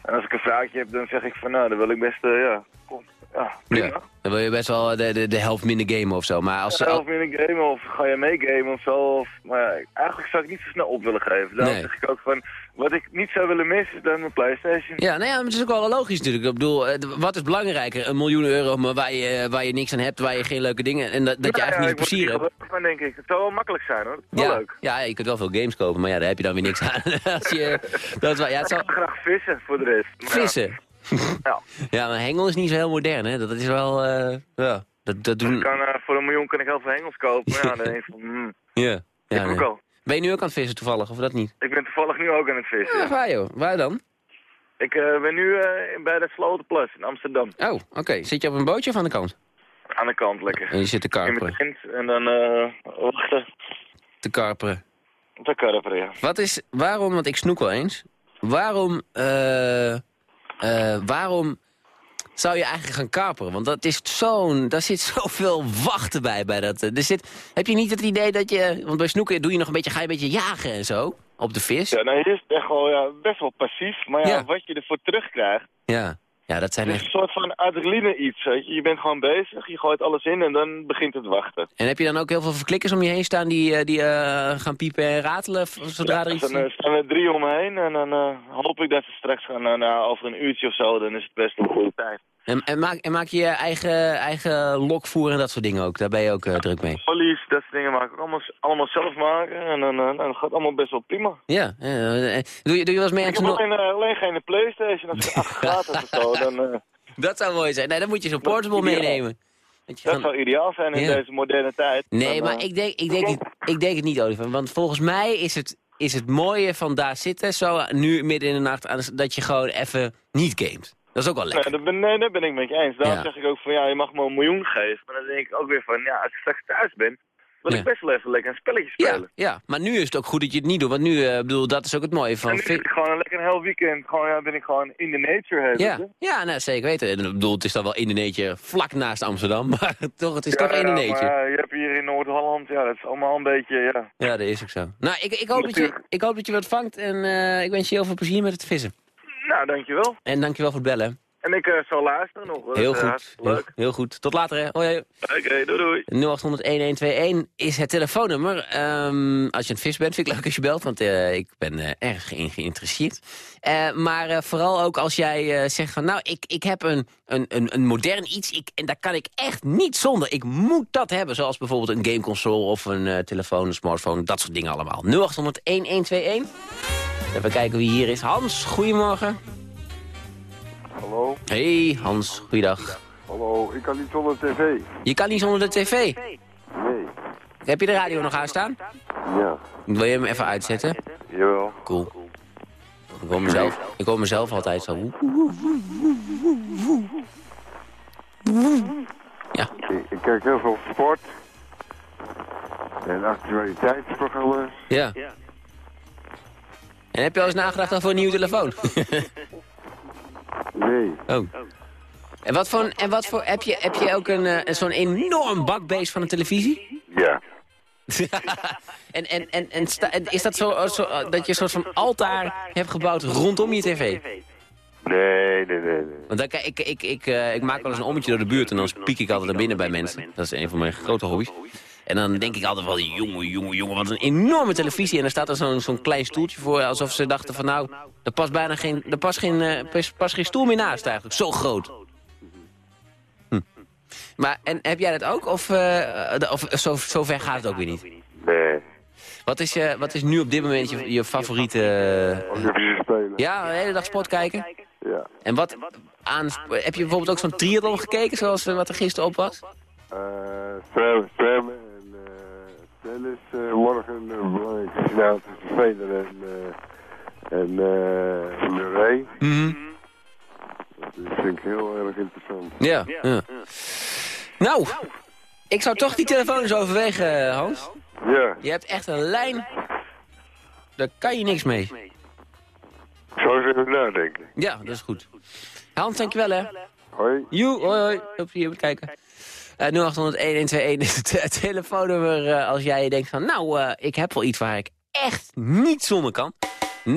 En als ik een vraagje heb, dan zeg ik van, nou, dan wil ik best, eh, ja, kom, ja, prima. ja. Dan wil je best wel de, de, de helft minder gamen of zo. Maar als... Zelf in een game of ga je meegamen of zo. Of, maar ja, eigenlijk zou ik niet zo snel op willen geven. Daarom Nee. zeg ik ook van, wat ik niet zou willen missen is dan mijn Playstation. Ja, nou ja, maar het is ook wel logisch natuurlijk. Ik bedoel, eh, wat is belangrijker? Een miljoen euro maar waar, je, eh, waar je niks aan hebt, waar je geen leuke dingen... En dat, dat je eigenlijk ja, niet het plezier hebt. van, denk ik. Het zou wel makkelijk zijn hoor. Wel Ja, leuk. ja, je kunt wel veel games kopen, maar ja, daar heb je dan weer niks aan. Als je, dat is wel, ja, het Ik zou graag vissen voor de rest. Maar ja. vissen. Ja. Ja, maar hengel is niet zo heel modern, hè. Dat is wel, eh, ja, dat, dat Ik doen... kan, eh, voor een miljoen kan ik heel veel hengels kopen. Maar ja, dan ik van, hmm, Ja, ik ja ook nee. al. Ben je nu ook aan het vissen toevallig, of dat niet? Ik ben toevallig nu ook aan het vissen. Ja, ja. waar joh? Waar dan? Ik eh, ben nu bij de Slotenplas in Amsterdam. Oh, oké. Zit je op een bootje of aan de kant? Aan de kant lekker. En je zit te In karperen. tent en dan eh wachten. Te karperen. Te karperen, ja. Wat is, waarom, want ik snoek wel eens, waarom, eh, eh, waarom zou je eigenlijk gaan kaperen? Want dat is zo'n, daar zit zoveel wachten bij. bij dat, eh, er zit, heb je niet het idee dat je, want bij snoeken doe je nog een beetje, ga je een beetje jagen en zo, op de vis? Ja, nee, hier is het echt wel ja, best wel passief. Maar ja, Ja. wat je ervoor terugkrijgt, Ja, ja dat zijn het is echt... een soort van adrenaline iets, weet je. Je bent gewoon bezig, je gooit alles in en dan begint het wachten. En heb je dan ook heel veel verklikkers om je heen staan die, eh, die eh, gaan piepen en ratelen zodra er iets... Dan eh, staan er drie om me heen en dan hoop ik dat ze straks gaan, nou, over een uurtje of zo, dan is het best een goede tijd. En, en, maak, en maak je je eigen, eigen lokvoer en dat soort dingen ook? Daar ben je ook eh, druk mee? Olies, dat soort dingen maken we allemaal, allemaal zelf maken en dan, eh, dan gaat allemaal best wel prima. Ja. eh, doe, je, doe je wel eens mee aan Ik heb toerno- alleen, eh, alleen geen Playstation, als het acht gratis of zo, dan... Dat zou mooi zijn. Nee, dan moet je zo'n Dat portable meenemen. Dat dat zou ideaal zijn in Ja. deze moderne tijd. Nee, maar ik denk, ik, denk het, ik denk het niet, Oliver. Want volgens mij is het, is het mooie van daar zitten, zo nu midden in de nacht, dat je gewoon even niet gamet. Dat is ook wel Nee, lekker. dat ben, nee, dat ben ik met je eens. Daarom Ja. zeg ik ook van ja, je mag me een miljoen geven. Maar dan denk ik ook weer van ja, als ik straks thuis ben, wil Ja. ik best wel even lekker een spelletje Ja, spelen. ja, maar nu is het ook goed dat je het niet doet. Want nu, eh, bedoel, dat is ook het mooie van... ik gewoon een lekker een heel weekend, gewoon, ja, ben ik gewoon in de nature. Heet Ja, ja nou, zeker weten. En Ik bedoel, het is dan wel in de neetje vlak naast Amsterdam. Maar toch, het is Ja, toch in de ja, neetje. maar eh, je hebt hier in Noord-Holland, ja, dat is allemaal een beetje, ja. Ja, dat is ook zo. Nou, ik, ik, hoop, dat je, ik hoop dat je wat vangt. En eh, ik wens je heel veel plezier met het vissen. Nou, dankjewel. En dankjewel voor het bellen. En ik eh, zal luisteren nog. Heel eh, goed. Heel, Leuk. heel goed. Tot later, hè. Hoi. Oké, doei doei. 0800-1121 is het telefoonnummer. Ehm, als je een vis bent, vind ik leuk als je belt, want eh, ik ben erg ge- geïnteresseerd. Maar vooral ook als jij zegt van, nou, ik, ik heb een, een, een, een modern iets ik, en daar kan ik echt niet zonder. Ik moet dat hebben, zoals bijvoorbeeld een gameconsole of een telefoon, een smartphone, dat soort dingen allemaal. 0800-1121. Even kijken wie hier is. Hans, goedemorgen. Hallo? Hey, Hans, goeiedag. Hallo, ik kan niet zonder tv. Je kan niet zonder de tv. Nee. Heb je de radio nog aanstaan? Ja, Wil je hem even uitzetten? jawel. Cool. Ik hoor mezelf, ik hoor mezelf altijd zo. Ja. Ik, ik kijk heel veel sport. En actualiteitsprogramma's. Ja. En heb je al eens nagedacht over een nieuwe telefoon? Nee. Oh. En wat voor, en wat voor heb je, heb je ook een, eh, zo'n enorm bakbeest van een televisie? Ja. en en, en, en, sta- en is dat zo, zo eh, dat je een soort van altaar hebt gebouwd rondom je tv? Nee, nee, nee, nee. Want dan, kijk, ik, ik, ik, eh, ik maak wel eens een ommetje door de buurt en dan piek ik altijd naar binnen bij mensen. Dat is een van mijn grote hobby's. En dan denk ik altijd wel, jongen, jongen, jongen, wat een enorme televisie. En er staat er zo'n zo'n klein stoeltje voor, alsof ze dachten van nou, er past bijna geen, er past geen, eh, past, past geen stoel meer naast eigenlijk. Zo groot. Hm. Maar, en heb jij dat ook? Of, eh, de- of zo, zo ver gaat het ook weer niet? Nee. Wat is, je, wat is nu op dit moment je, je favoriete... eh, Olympische Spelen. ja, de hele dag sport kijken? Ja. En wat aan, heb je bijvoorbeeld ook zo'n triathlon gekeken, zoals eh, wat er gisteren op was? Eh, zwemmen, zwemmen en eh tennis. eh, morgen een belangrijke finale tussen Federer en, eh en eh Murray. Dat vind ik heel erg interessant. Ja, ja. Nou, ik zou toch die telefoon eens overwegen, eh, Hans. Ja. Je hebt echt een lijn, daar kan je niks mee. Ik zou eens even nadenken. Ja, dat is goed. Hans, dankjewel hè. Hoi. Joe, hoi hoi. Heel plezier met kijken. Eh 0800-1121 is het eh, telefoonnummer eh, als jij denkt van... nou, eh, ik heb wel iets waar ik echt niet zonder kan. 0800-1121.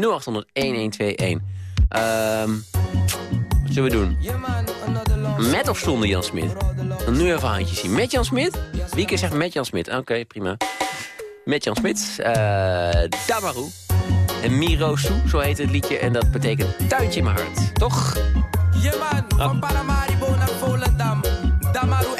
Ehm wat zullen we doen? Met of zonder Jan Smit? Dan nu even handjes zien. Met Jan Smit? Wie keer zegt met Jan Smit? Oké, prima. Met Jan Smit. eh Damaru. En Miro Soe, zo heet het liedje. En dat betekent tuintje in mijn hart. Toch? Ja man, van Paramaribo naar Volendam. Damaru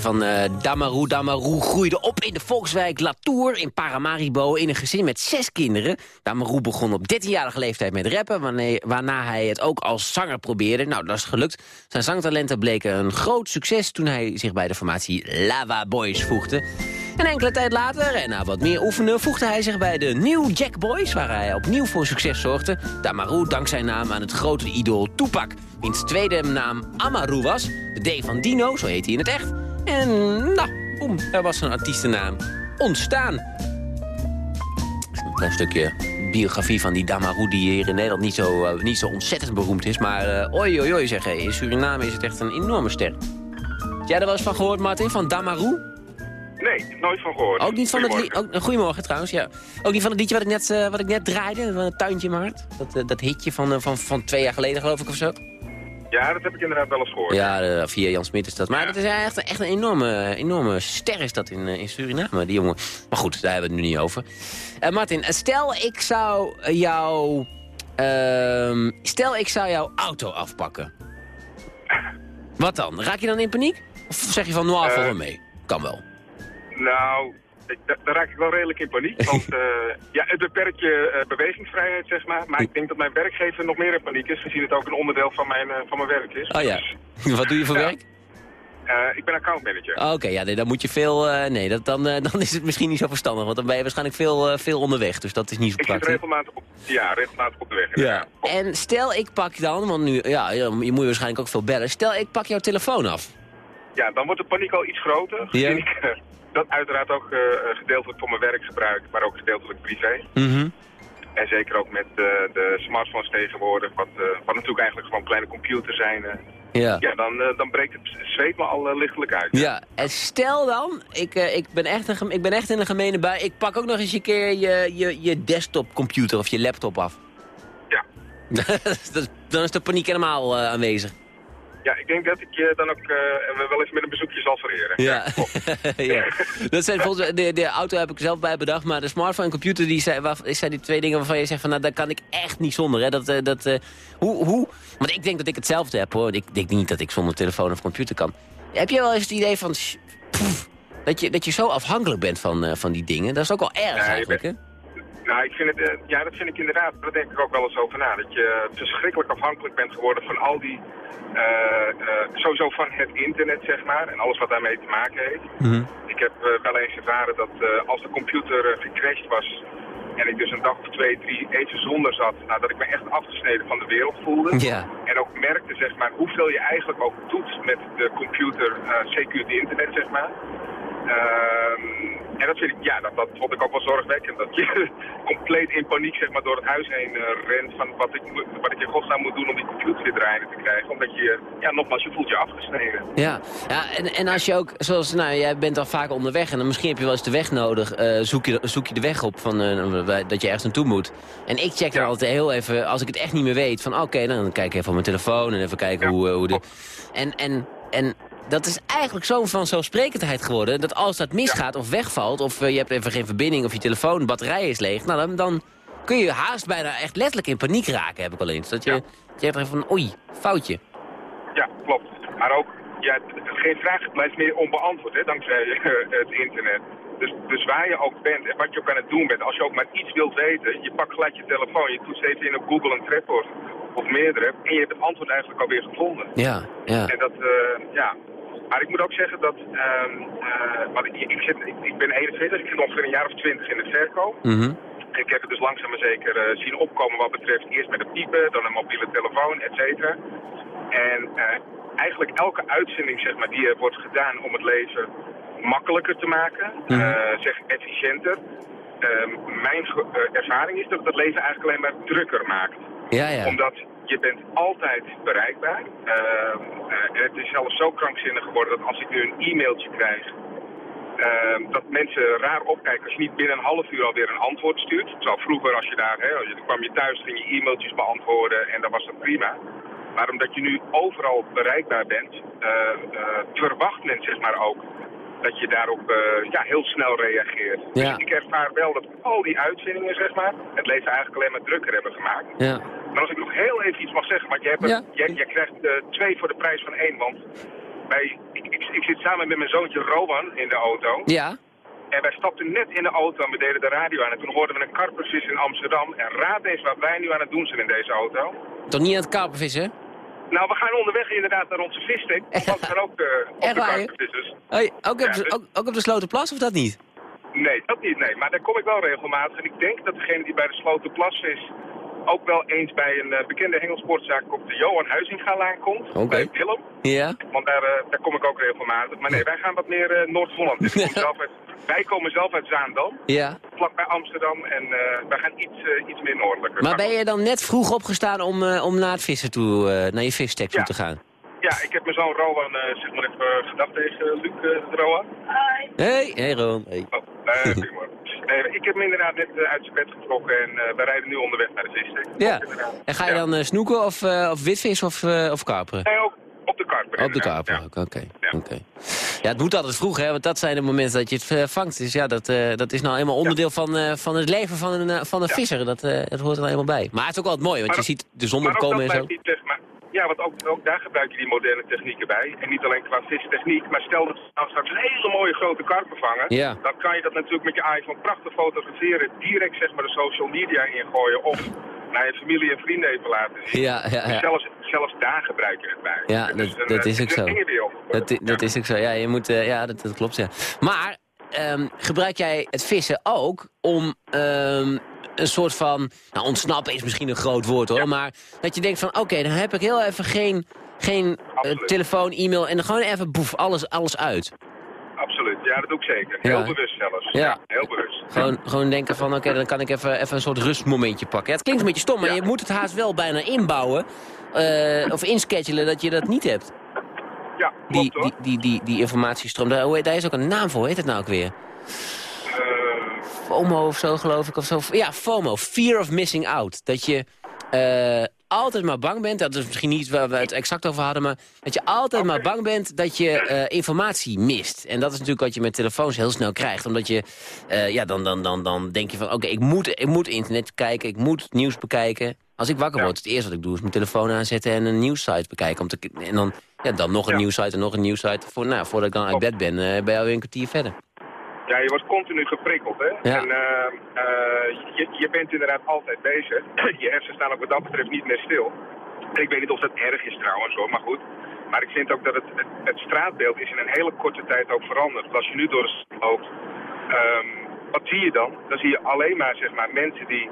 van eh Damaru. Damaru groeide op in de volkswijk Latour in Paramaribo... in een gezin met zes kinderen. Damaru begon op 13-jarige leeftijd met rappen... waarna hij het ook als zanger probeerde. Nou, dat is gelukt. Zijn zangtalenten bleken een groot succes... toen hij zich bij de formatie Lava Boys voegde. En enkele tijd later, en na wat meer oefenen... voegde hij zich bij de New Jack Boys... waar hij opnieuw voor succes zorgde. Damaru dankt zijn naam aan het grote idool Tupac... wiens tweede naam Amaru was. De D van Dino, zo heet hij in het echt. En nou, boem, er was een artiestennaam ontstaan. Een klein stukje biografie van die Damaru die hier in Nederland niet zo, eh, niet zo ontzettend beroemd is. Maar eh oi, oi, oi, zeg hé, in Suriname is het echt een enorme ster. Heb jij er wel eens van gehoord, Martin, van Damaru? Nee, nooit van gehoord. Ook niet van het lied, Goedemorgen. goedemorgen trouwens, ja. Ook niet van het liedje wat ik net, eh, wat ik net draaide, van het tuintje in mijn hart. Dat, dat hitje van, van, van twee jaar geleden, geloof ik, of zo. Ja, dat heb ik inderdaad wel eens gehoord. Ja, eh, via Jan Smit is dat. Maar dat is echt, echt een enorme, enorme ster is dat in, eh, in Suriname, die jongen. Maar goed, daar hebben we het nu niet over. Eh, Martin, stel ik zou jou... ehm, stel ik zou jouw auto afpakken. Wat dan? Raak je dan in paniek? Of zeg je van, nou, val wel mee? Kan wel. Nou, daar raak ik wel redelijk in paniek. Want eh, ja, het beperkt je eh, bewegingsvrijheid, zeg maar. Maar ik denk dat mijn werkgever nog meer in paniek is, gezien het ook een onderdeel van mijn, eh, van mijn werk is. Oh ja. Wat doe je voor Ja. werk? Ik ben accountmanager. Oh, Oké, ja, nee, dan moet je veel... nee, dat, dan, dan is het misschien niet zo verstandig. Want dan ben je waarschijnlijk veel, veel onderweg. Dus dat is niet zo Ik zit praktisch. regelmatig op, ja, regelmatig op de weg. Ja. En stel ik pak dan, want nu, ja, je moet je waarschijnlijk ook veel bellen. Stel ik pak jouw telefoon af. Ja, dan wordt de paniek al iets groter. Ja. ik, dat uiteraard ook eh, gedeeltelijk voor mijn werk gebruik, maar ook gedeeltelijk privé. Mhm. En zeker ook met eh, de smartphones tegenwoordig, wat, eh, wat natuurlijk eigenlijk gewoon kleine computers zijn. Ja. ja, dan, dan breekt het zweet me al lichtelijk uit. Ja, en stel dan, ik, ik, ben echt een, ik ben echt in een gemene bui. Ik pak ook nog eens een keer je, je, je desktopcomputer of je laptop af. Ja. Dan is de paniek helemaal aanwezig. Ja, ik denk dat ik je dan ook eh, wel eens met een bezoekje zal vereren. Ja. ja. Dat zijn volgens de, de auto heb ik zelf bij bedacht, maar de smartphone en computer die zijn, waar, zijn die twee dingen waarvan je zegt van nou daar kan ik echt niet zonder. Hè. Dat, eh, dat, eh, hoe, hoe, want ik denk dat ik hetzelfde heb hoor. Ik denk niet dat ik zonder telefoon of computer kan. Heb je wel eens het idee van pff, dat, je, dat je zo afhankelijk bent van, eh, van die dingen? Dat is ook wel erg Ja, eigenlijk hè? Nou, ik vind het, eh, ja, dat vind ik inderdaad. Daar denk ik ook wel eens over na. Dat je verschrikkelijk afhankelijk bent geworden van al die, eh, eh, sowieso van het internet, zeg maar. En alles wat daarmee te maken heeft. Mhm. Ik heb eh, wel eens ervaren dat eh, als de computer eh, gecrashed was... en ik dus een dag of twee, drie even zonder zat... Nou, dat ik me echt afgesneden van de wereld voelde. Ja. En ook merkte, zeg maar, hoeveel je eigenlijk ook doet met de computer, eh zeker het internet, zeg maar. Ehm, en dat vind ik, ja, dat, dat vond ik ook wel zorgwekkend. Dat je compleet in paniek zeg maar, door het huis heen eh, rent van wat ik, wat ik in godsnaam moet doen om die computer weer draaiende te krijgen. Omdat je, ja, nogmaals, je voelt je afgesneden. Ja, ja en, en als je ook, zoals, nou, jij bent al vaak onderweg en dan misschien heb je wel eens de weg nodig. eh, zoek, je, zoek je de weg op van, eh, dat je ergens naartoe moet. En ik check dan altijd heel even, als ik het echt niet meer weet, van oké, dan kijk ik even op mijn telefoon en even kijken hoe, hoe de... En, en, en dat is eigenlijk zo vanzelfsprekendheid geworden, dat als dat misgaat of wegvalt, of eh, je hebt even geen verbinding of je telefoon, de batterij is leeg, nou dan, dan kun je haast bijna echt letterlijk in paniek raken, heb ik al eens. Dat je, dat je hebt van, oei, foutje. Ja, klopt. Maar ook, ja, geen vraag blijft meer onbeantwoord, hè, dankzij eh, het internet. Dus, dus waar je ook bent en wat je ook aan het doen bent, als je ook maar iets wilt weten, je pakt gelijk je telefoon, je toetst even in op Google een trapwoord of meerdere, en je hebt het antwoord eigenlijk alweer gevonden. Ja, ja. En dat, eh, ja. Maar ik moet ook zeggen dat, want ik, ik, zit, ik, ik ben 41, ik zit ongeveer een jaar of 20 in de verkoop. Mhm. Ik heb het dus langzaam maar zeker eh, zien opkomen wat betreft eerst met een piepen, dan een mobiele telefoon, et cetera. En eh, eigenlijk elke uitzending zeg maar, die er wordt gedaan om het leven makkelijker te maken, eh, zeg efficiënter. Ehm, mijn ervaring is dat het leven eigenlijk alleen maar drukker maakt. Ja, ja. Omdat je bent altijd bereikbaar. Ehm, eh, het is zelfs zo krankzinnig geworden dat als ik nu een e-mailtje krijg... ehm, dat mensen raar opkijken als je niet binnen een half uur alweer een antwoord stuurt. Terwijl vroeger als je daar, hè, je- kwam je thuis, ging je e-mailtjes beantwoorden en dan was dat prima. Maar omdat je nu overal bereikbaar bent, eh, eh, verwacht men zeg maar ook dat je daarop eh, ja, heel snel reageert. Ja. Dus ik ervaar wel dat al die uitzendingen zeg maar, het leven eigenlijk alleen maar drukker hebben gemaakt. Ja. Maar als ik nog heel even iets mag zeggen, want jij, hebt Ja. jij, jij krijgt eh, twee voor de prijs van één. Want wij, ik, ik, ik zit samen met mijn zoontje Rowan in de auto. Ja? En wij stapten net in de auto en we deden de radio aan. En toen hoorden we een karpervis in Amsterdam. En raad eens wat wij nu aan het doen zijn in deze auto. Toch niet aan het karpenvissen? Nou, we gaan onderweg inderdaad naar onze visstick. Want we gaan ook eh, op de. Hoi, ook, op de, dus- ook, ook op de Slotenplas of dat niet? Nee, dat niet, nee. Maar daar kom ik wel regelmatig. En ik denk dat degene die bij de Slotenplas is... ook wel eens bij een eh, bekende hengelsportzaak op de Johan Huizingalaan komt. Bij Willem. Ja? Want daar, eh, daar kom ik ook regelmatig. Maar nee, wij gaan wat meer eh, Noord-Holland. uit- wij komen zelf uit Zaandam, Ja. vlakbij Amsterdam. En wij gaan iets, iets meer noordelijker. Maar ben je dan net vroeg opgestaan om, om naar het vissen toe, naar je visstek toe Ja. te gaan? Ja, ik heb mijn zoon Rowan, zeg maar even gedacht tegen Luc Rowan. Hey, hey Ron. Hey. Oh, ik heb hem inderdaad net eh, uit zijn bed getrokken en eh, wij rijden nu onderweg naar de visstick. Ja. En ga je dan eh, snoeken of, eh, of witvis of, eh, of karperen? Nee, ook op de karper. Op de karper ja. oké. oké. Ja, het moet altijd vroeg, hè, want dat zijn de momenten dat je het eh, vangt. Dus ja, dat, eh, dat is nou eenmaal onderdeel van, eh, van het leven van een, eh, van een visser. Dat, eh, dat hoort er nou eenmaal bij. Maar het is ook altijd mooi, want Maar je ook- ziet de zon opkomen en zo. niet, ja, want ook, ook daar gebruik je die moderne technieken bij. En niet alleen qua vistechniek, maar stel dat ze nou straks hele mooie grote karper vangen. Ja. Dan kan je dat natuurlijk met je iPhone prachtig fotograferen. Direct zeg maar de social media ingooien. Of naar je familie en vrienden even laten zien. Ja, ja, ja. Dus zelfs, zelfs daar gebruik je het bij. Ja, dat, een, dat eh, is ook zo. Dat, dat is ook zo. Ja, je moet, eh, ja dat, dat klopt, ja. Maar ehm, gebruik jij het vissen ook om ehm, een soort van... Nou, ontsnappen is misschien een groot woord hoor, maar dat je denkt van... Oké, dan heb ik heel even geen, geen eh, telefoon, e-mail en dan gewoon even boef, alles, alles uit. Absoluut, ja, dat doe ik zeker. Heel Ja. bewust zelfs. Ja. heel bewust. Gewoon, gewoon denken van, oké, dan kan ik even, even een soort rustmomentje pakken. Het klinkt een beetje stom, maar je moet het haast wel bijna inbouwen. eh, of inschedulen dat je dat niet hebt. Ja, die, die, die, die, die informatiestroom. Daar, daar is ook een naam voor, hoe heet het nou ook weer? FOMO of zo, geloof ik. Of zo. Ja, FOMO, Fear of Missing Out. Dat je eh, altijd maar bang bent, dat is misschien niet waar we het exact over hadden... maar dat je altijd maar bang bent dat je eh, informatie mist. En dat is natuurlijk wat je met telefoons heel snel krijgt. Omdat je, eh, ja, dan, dan, dan, dan denk je van... oké, ik, moet, ik moet internet kijken, ik moet nieuws bekijken. Als ik wakker word, het eerste wat ik doe is mijn telefoon aanzetten... en een nieuwssite bekijken. Om te, en dan, ja, dan nog een nieuwssite en nog een nieuwssite. Voor, nou, voordat ik dan uit bed ben, eh ben je alweer een kwartier verder. Ja, je wordt continu geprikkeld, hè? Ja. En eh, eh, je, je bent inderdaad altijd bezig. je hersenen staan ook wat dat betreft niet meer stil. Ik weet niet of dat erg is trouwens, hoor, maar goed. Maar ik vind ook dat het, het, het straatbeeld is in een hele korte tijd ook veranderd. Als je nu door de loopt, ehm, wat zie je dan? Dan zie je alleen maar, zeg maar, mensen die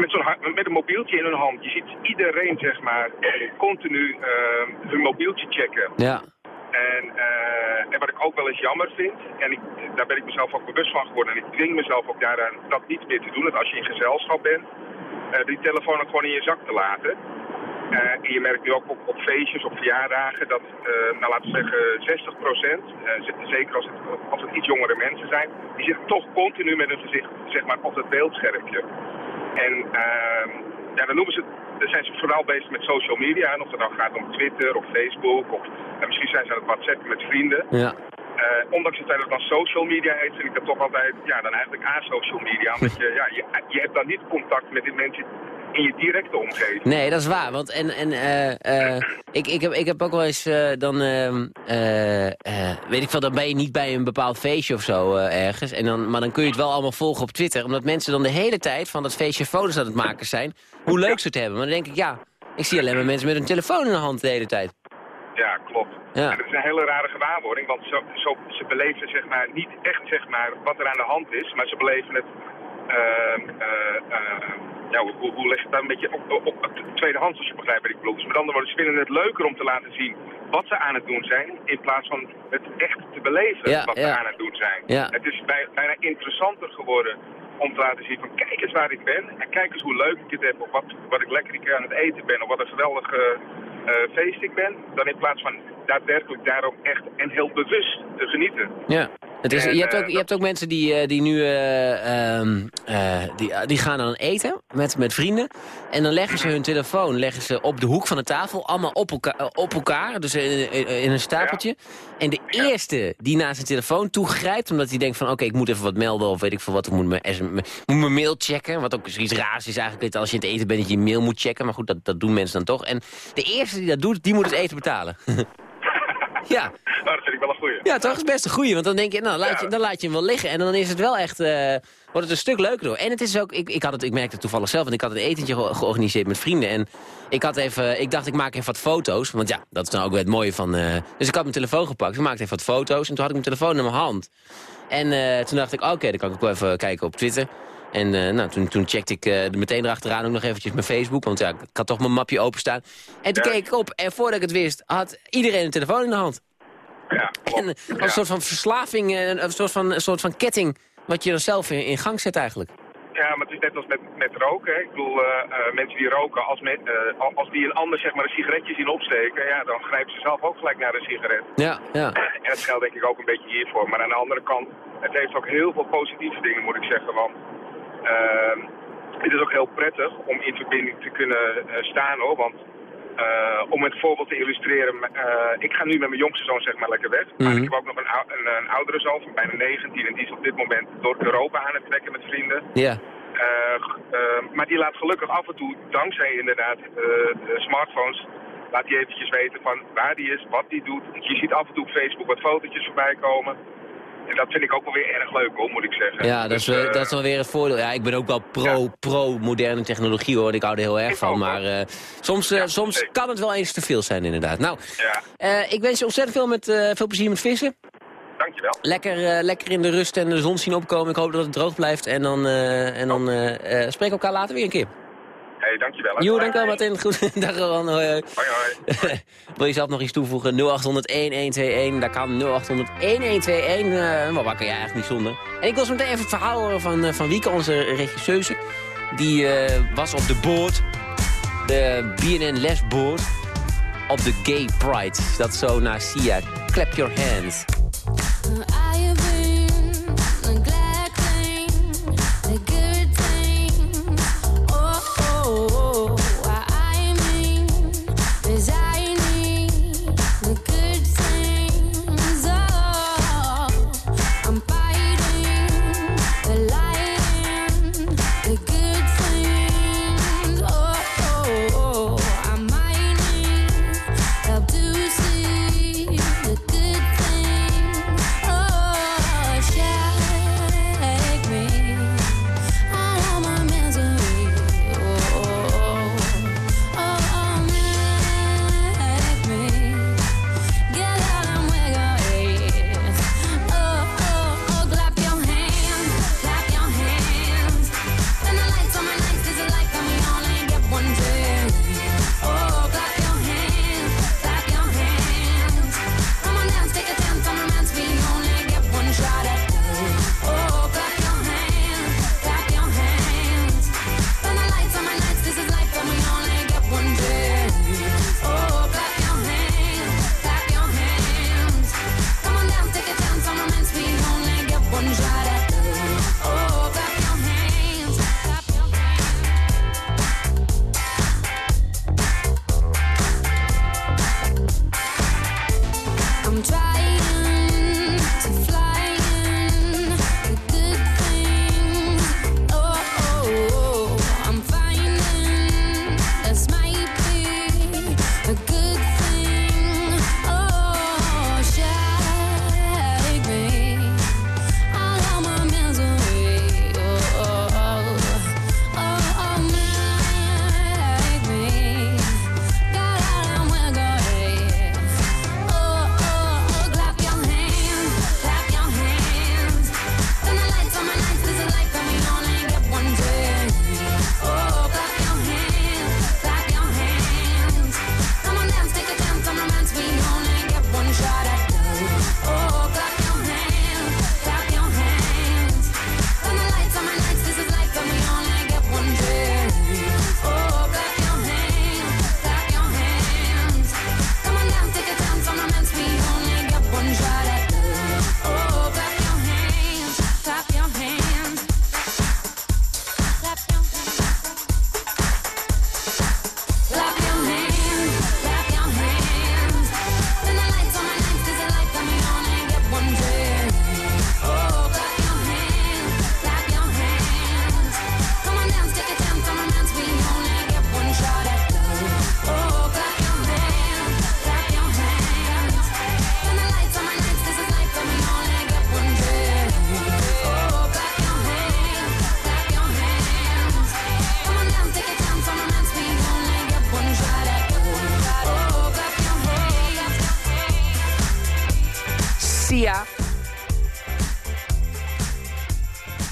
met, zo'n, met een mobieltje in hun hand. Je ziet iedereen, zeg maar, continu ehm, hun mobieltje checken. Ja. En, eh, en wat ik ook wel eens jammer vind, en ik, daar ben ik mezelf ook bewust van geworden, en ik dwing mezelf ook daaraan dat niet meer te doen, dat als je in gezelschap bent, eh, die telefoon ook gewoon in je zak te laten. Eh, en je merkt nu ook op, op feestjes, op verjaardagen, dat, eh, nou laten we zeggen, 60 procent, zeker als het, als het iets jongere mensen zijn, die zitten toch continu met hun gezicht zeg maar, op het beeldschermpje. En ehm, ja, dan noemen ze het, dan zijn ze vooral bezig met social media. En of het nou gaat om Twitter of Facebook. Of en misschien zijn ze aan het whatsappen met vrienden. Ja. Eh, ondanks het feit dat het dan social media heet, vind ik dat toch altijd, ja, dan eigenlijk asocial media. Omdat je, ja, je, je hebt dan niet contact met die mensen in je directe omgeving. Nee, dat is waar. Want en, en, eh, eh, ik, ik, heb, ik heb ook wel eens eh, dan, ehm, eh, eh, weet ik veel, dan ben je niet bij een bepaald feestje of zo ergens. En dan, maar dan kun je het wel allemaal volgen op Twitter. Omdat mensen dan de hele tijd van dat feestje foto's aan het maken zijn. Hoe leuk ze het hebben. Maar dan denk ik, ja, ik zie alleen maar mensen met een telefoon in de hand de hele tijd. Ja, klopt. Ja. En dat is een hele rare gewaarwording, want zo, zo, ze beleven zeg maar, niet echt zeg maar, wat er aan de hand is, maar ze beleven het, ja, hoe, hoe, hoe leg je het dan een beetje op, op, op tweedehands, als je begrijpt wat ik bedoel. Dus met andere woorden, ze vinden het leuker om te laten zien wat ze aan het doen zijn, in plaats van het echt te beleven Ja, wat ze aan het doen zijn. Ja. Het is bij- bijna interessanter geworden om te laten zien van kijk eens waar ik ben en kijk eens hoe leuk ik het heb of wat, wat ik lekker aan het eten ben of wat een geweldige eh, feest ik ben, dan in plaats van daadwerkelijk daarom echt en heel bewust te genieten. Ja. Het is, En, je, hebt eh, ook, je hebt ook mensen die, eh, die nu ehm, eh, die, die gaan dan eten met, met vrienden. En dan leggen ze hun telefoon leggen ze op de hoek van de tafel. Allemaal op elkaar, op elkaar dus in, in, in een stapeltje. En de eerste die naar zijn telefoon toegrijpt... omdat hij denkt van oké, ik moet even wat melden... of weet ik veel wat, ik moet mijn, SM moet mijn mail checken. Wat ook iets raars is eigenlijk. Als je aan het eten bent dat je je mail moet checken. Maar goed, dat, dat doen mensen dan toch. En de eerste die dat doet, die moet het eten betalen. ja. Nou, dat vind ik wel een goeie. Ja, toch? is best een goeie. Want dan denk je, nou, laat je, dan laat je hem wel liggen. En dan is het wel echt, eh, wordt het een stuk leuker door. En het is ook, ik, ik, had het, ik merkte het toevallig zelf, want ik had een etentje ge- georganiseerd met vrienden. En ik had even, ik dacht, ik maak even wat foto's. Want ja, dat is dan ook weer het mooie van... eh, dus ik had mijn telefoon gepakt, ik maakte even wat foto's. En toen had ik mijn telefoon in mijn hand. En eh, toen dacht ik, oké, dan kan ik ook wel even kijken op Twitter. En eh, nou, toen, toen checkte ik eh, meteen erachteraan ook nog eventjes mijn Facebook. Want ja, ik had toch mijn mapje openstaan. En toen keek ik op en voordat ik het wist, had iedereen een telefoon in de hand. Ja, En eh, als een soort van verslaving, een soort van, een soort van ketting... wat je dan zelf in, in gang zet eigenlijk. Ja, maar het is net als met, met roken. Hè. Ik bedoel, mensen die roken, als, me, als die een ander zeg maar een sigaretje zien opsteken, ja, dan grijpen ze zelf ook gelijk naar een sigaret. Ja, ja. En dat geldt denk ik ook een beetje hiervoor. Maar aan de andere kant, het heeft ook heel veel positieve dingen, moet ik zeggen. Want het is ook heel prettig om in verbinding te kunnen eh, staan, hoor. Want eh, om het voorbeeld te illustreren, eh, ik ga nu met mijn jongste zoon zeg maar lekker weg. Maar ik heb ook nog een, ou- een, een oudere zoon van bijna 19 en die is op dit moment door Europa aan het trekken met vrienden. Ja. Eh, g- eh, maar die laat gelukkig af en toe, dankzij inderdaad de smartphones, laat hij eventjes weten van waar hij is, wat hij doet. Je ziet af en toe op Facebook wat fotootjes voorbij komen. En dat vind ik ook wel weer erg leuk hoor, moet ik zeggen. Ja, dat is, Dus, wel- eh, dat is wel weer het voordeel. Ja, ik ben ook wel pro, pro moderne technologie hoor. Ik hou er heel erg van. Maar eh, soms, eh, soms kan het wel eens te veel zijn inderdaad. Nou, Ja, ik wens je ontzettend veel, met, veel plezier met vissen. dankjewel. Lekker, lekker in de rust en de zon zien opkomen. Ik hoop dat het droog blijft. En dan, en dan spreken we elkaar later weer een keer. Hey, dankjewel. hè. Jo, dankjewel Martin. Goed, dag Rowan. Hoi, hoi. Hoi, hoi. Wil je zelf nog iets toevoegen? 0800-1121. Dat kan 0800-1121. Eh maar waar kan jij eigenlijk niet zonder? En ik wil zo meteen even het verhaal horen van, eh, van Wieke, onze regisseuse. Die eh, was op de boot. De BNN lesboot. Op de Gay Pride. Dat is zo naar Sia. Clap your hands. I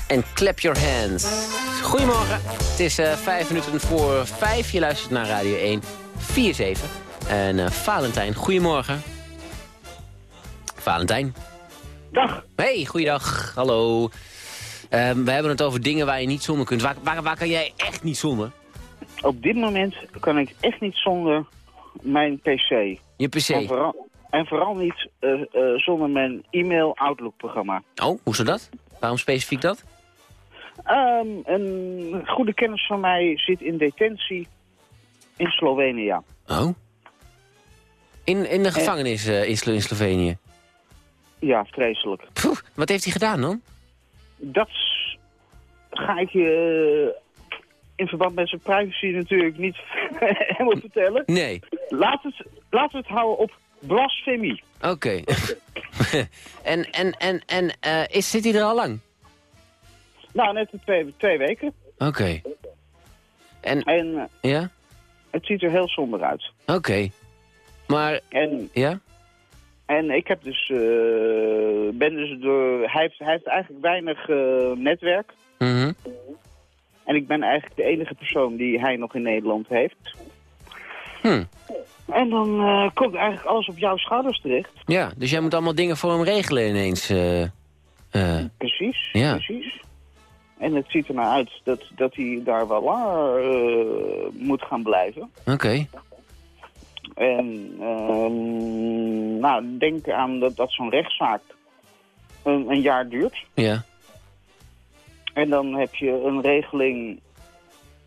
En clap your hands. Goedemorgen. Het is eh, vijf minuten voor vijf. Je luistert naar Radio 1 47. En eh Valentijn, goedemorgen. Valentijn. Dag. Hey, goeiedag. Hallo. Ehm, we hebben het over dingen waar je niet zonder kunt. Waar, waar, waar kan jij echt niet zonder? Op dit moment kan ik echt niet zonder mijn pc. Je pc? En vooral, en vooral niet eh, zonder mijn e-mail Outlook-programma. Oh, hoe zit dat? Waarom specifiek dat? Ehm, een goede kennis van mij zit in detentie in Slovenië. Oh? In, in de gevangenis eh, in, Slo- in Slovenië? Ja, vreselijk. Wat heeft hij gedaan dan? Dat ga ik je eh, in verband met zijn privacy natuurlijk niet helemaal vertellen. Nee. laten we het, we het houden op blasfemie. Oké. en en, en, en eh, is, zit hij er al lang? Nou, net twee, twee weken. Oké. En, En eh, ja? het ziet er heel somber uit. Oké. Maar, En, ja? en ik heb dus, eh, ben dus door, hij heeft, hij heeft eigenlijk weinig eh, netwerk. Mhm. En ik ben eigenlijk de enige persoon die hij nog in Nederland heeft. Hm. En dan eh, komt eigenlijk alles op jouw schouders terecht. Ja, dus jij moet allemaal dingen voor hem regelen ineens. Precies, Ja. precies. En het ziet er nou uit dat, dat hij daar wel langer eh, moet gaan blijven. Oké. En ehm, nou, denk aan dat, dat zo'n rechtszaak een, een jaar duurt. Ja. En dan heb je een regeling,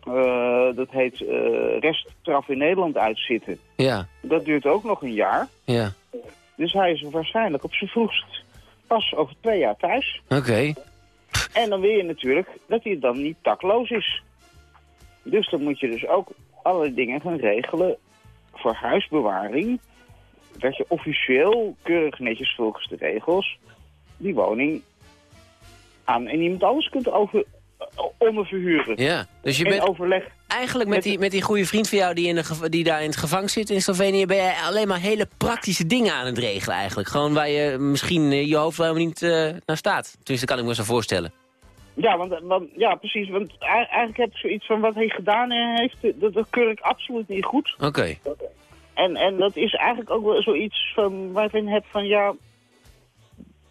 eh, dat heet eh, reststraf in Nederland uitzitten. Ja. Dat duurt ook nog een jaar. Ja. Dus hij is waarschijnlijk op zijn vroegst pas over twee jaar thuis. Oké. En dan wil je natuurlijk dat hij dan niet takloos is. Dus dan moet je dus ook allerlei dingen gaan regelen voor huisbewaring. Dat je officieel, keurig netjes volgens de regels, die woning aan en iemand anders kunt over, eh, onderverhuren. Ja. Dus je bent overleg. eigenlijk met die, met die goede vriend van jou die, in de, die daar in het gevangen zit in Slovenië... ben jij alleen maar hele praktische dingen aan het regelen eigenlijk. Gewoon waar je misschien eh, je hoofd wel helemaal niet eh, naar staat. Tenminste, kan ik me zo voorstellen. Ja, want, want, ja, precies. Want ei- eigenlijk heb ik zoiets van wat hij gedaan heeft, dat, dat keur ik absoluut niet goed. Oké. En, en dat is eigenlijk ook wel zoiets van, waar ik in heb van, ja,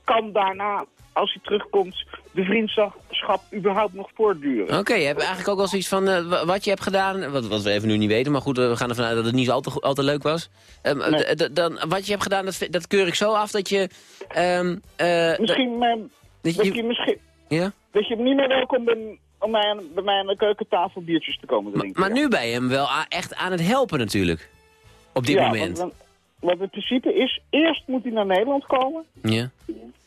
kan daarna, als hij terugkomt, de vriendschap überhaupt nog voortduren? Oké, je hebt eigenlijk ook wel zoiets van eh, wa- wat je hebt gedaan... Wat, wat we even nu niet weten, maar goed, eh, we gaan ervan uit dat het niet al te, go- al te leuk was. Ehm, Nee. d- dan, wat je hebt gedaan, dat, dat keur ik zo af dat je... ehm, eh, Misschien, eh, dat dat je- je misschien, Ja? Dat je niet meer welkom bent om mij aan, bij mij aan de keukentafel biertjes te komen drinken. Maar nu ben je hem wel echt aan het helpen natuurlijk. Op dit ja, moment. Want, want, want het principe is, eerst moet hij naar Nederland komen Ja,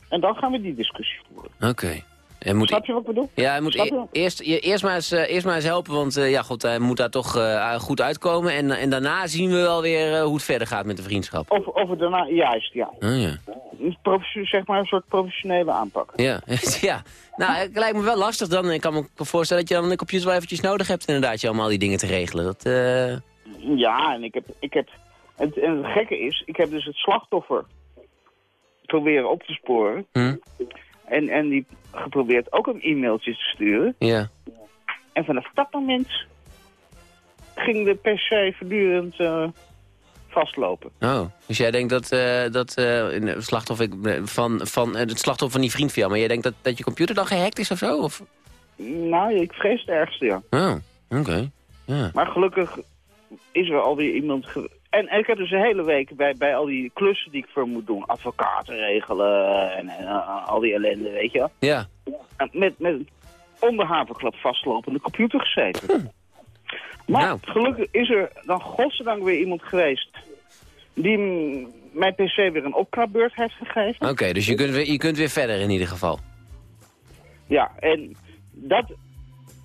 en dan gaan we die discussie voeren. oké. Hij moet Snap je wat ik bedoel? Ja, hij moet e- je? eerst, maar eens, eh, eerst maar eens helpen, want eh, ja, God, hij moet daar toch eh, goed uitkomen. En, en daarna zien we wel weer hoe het verder gaat met de vriendschap. Of, of het daarna, juist, ja. Oh, ja. Zeg maar een soort professionele aanpak. Ja, ja. Nou, het lijkt me wel lastig dan. Ik kan me voorstellen dat je dan een computer wel eventjes nodig hebt inderdaad, je allemaal die dingen te regelen. Dat, Ja, en ik heb... Ik heb het, en het gekke is, ik heb dus het slachtoffer proberen op te sporen. hm? En, en die geprobeerd ook een e-mailtje te sturen. Ja. En vanaf dat moment ging de PC voortdurend eh, vastlopen. Oh, dus jij denkt dat, eh, dat in het slachtoffer van, van het slachtoffer van die vriend van jou, maar jij denkt dat, dat je computer dan gehackt is of zo? Of? Nou, ik vrees het ergste, ja. Oh, oké. Ja. Maar gelukkig is er alweer iemand... ge- En, en ik heb dus een hele week bij, bij al die klussen die ik voor moet doen... advocaten regelen en, en, eh, al die ellende, weet je wel. Ja. En Met, met een onderhavenklap vastlopende computer gezeten. Maar Nou. gelukkig is er dan godzijdank weer iemand geweest... die mijn pc weer een opknapbeurt heeft gegeven. Oké, dus je kunt, weer, je kunt weer verder in ieder geval. Ja, en dat,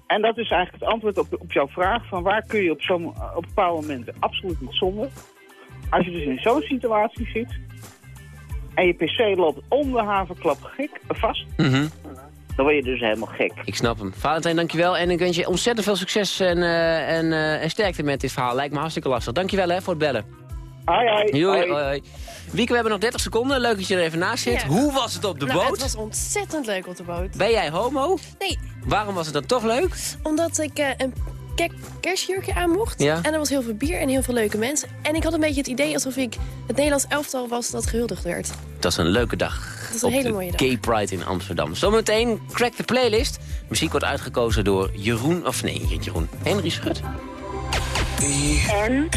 en dat is eigenlijk het antwoord op, op jouw vraag... van waar kun je op, zo'n op bepaalde momenten absoluut niet zonder. Als je dus in zo'n situatie zit... en je pc loopt om de havenklap gek, vast... Mhm. dan word je dus helemaal gek. Ik snap hem. Valentijn, dankjewel. En ik wens je ontzettend veel succes en, eh, en, eh, en sterkte met dit verhaal. Lijkt me hartstikke lastig. Dankjewel hè, voor het bellen. Hoi, hoi. Hoi, Hoi. Wieke, we hebben nog 30 seconden. Leuk dat je er even naast zit. Ja. Hoe was het op de nou, boot? het was ontzettend leuk op de boot. Ben jij homo? Nee, Waarom was het dan toch leuk? omdat ik eh, een ke- kerstjurkje aan mocht. Ja. En er was heel veel bier en heel veel leuke mensen. En ik had een beetje het idee alsof ik het Nederlands elftal was dat gehuldigd werd. Het was een leuke dag. Het was een op hele de mooie dag. Gay Pride in Amsterdam. Zometeen Crack the Playlist. Muziek wordt uitgekozen door Jeroen, of nee, niet Jeroen, Henry Schut. En?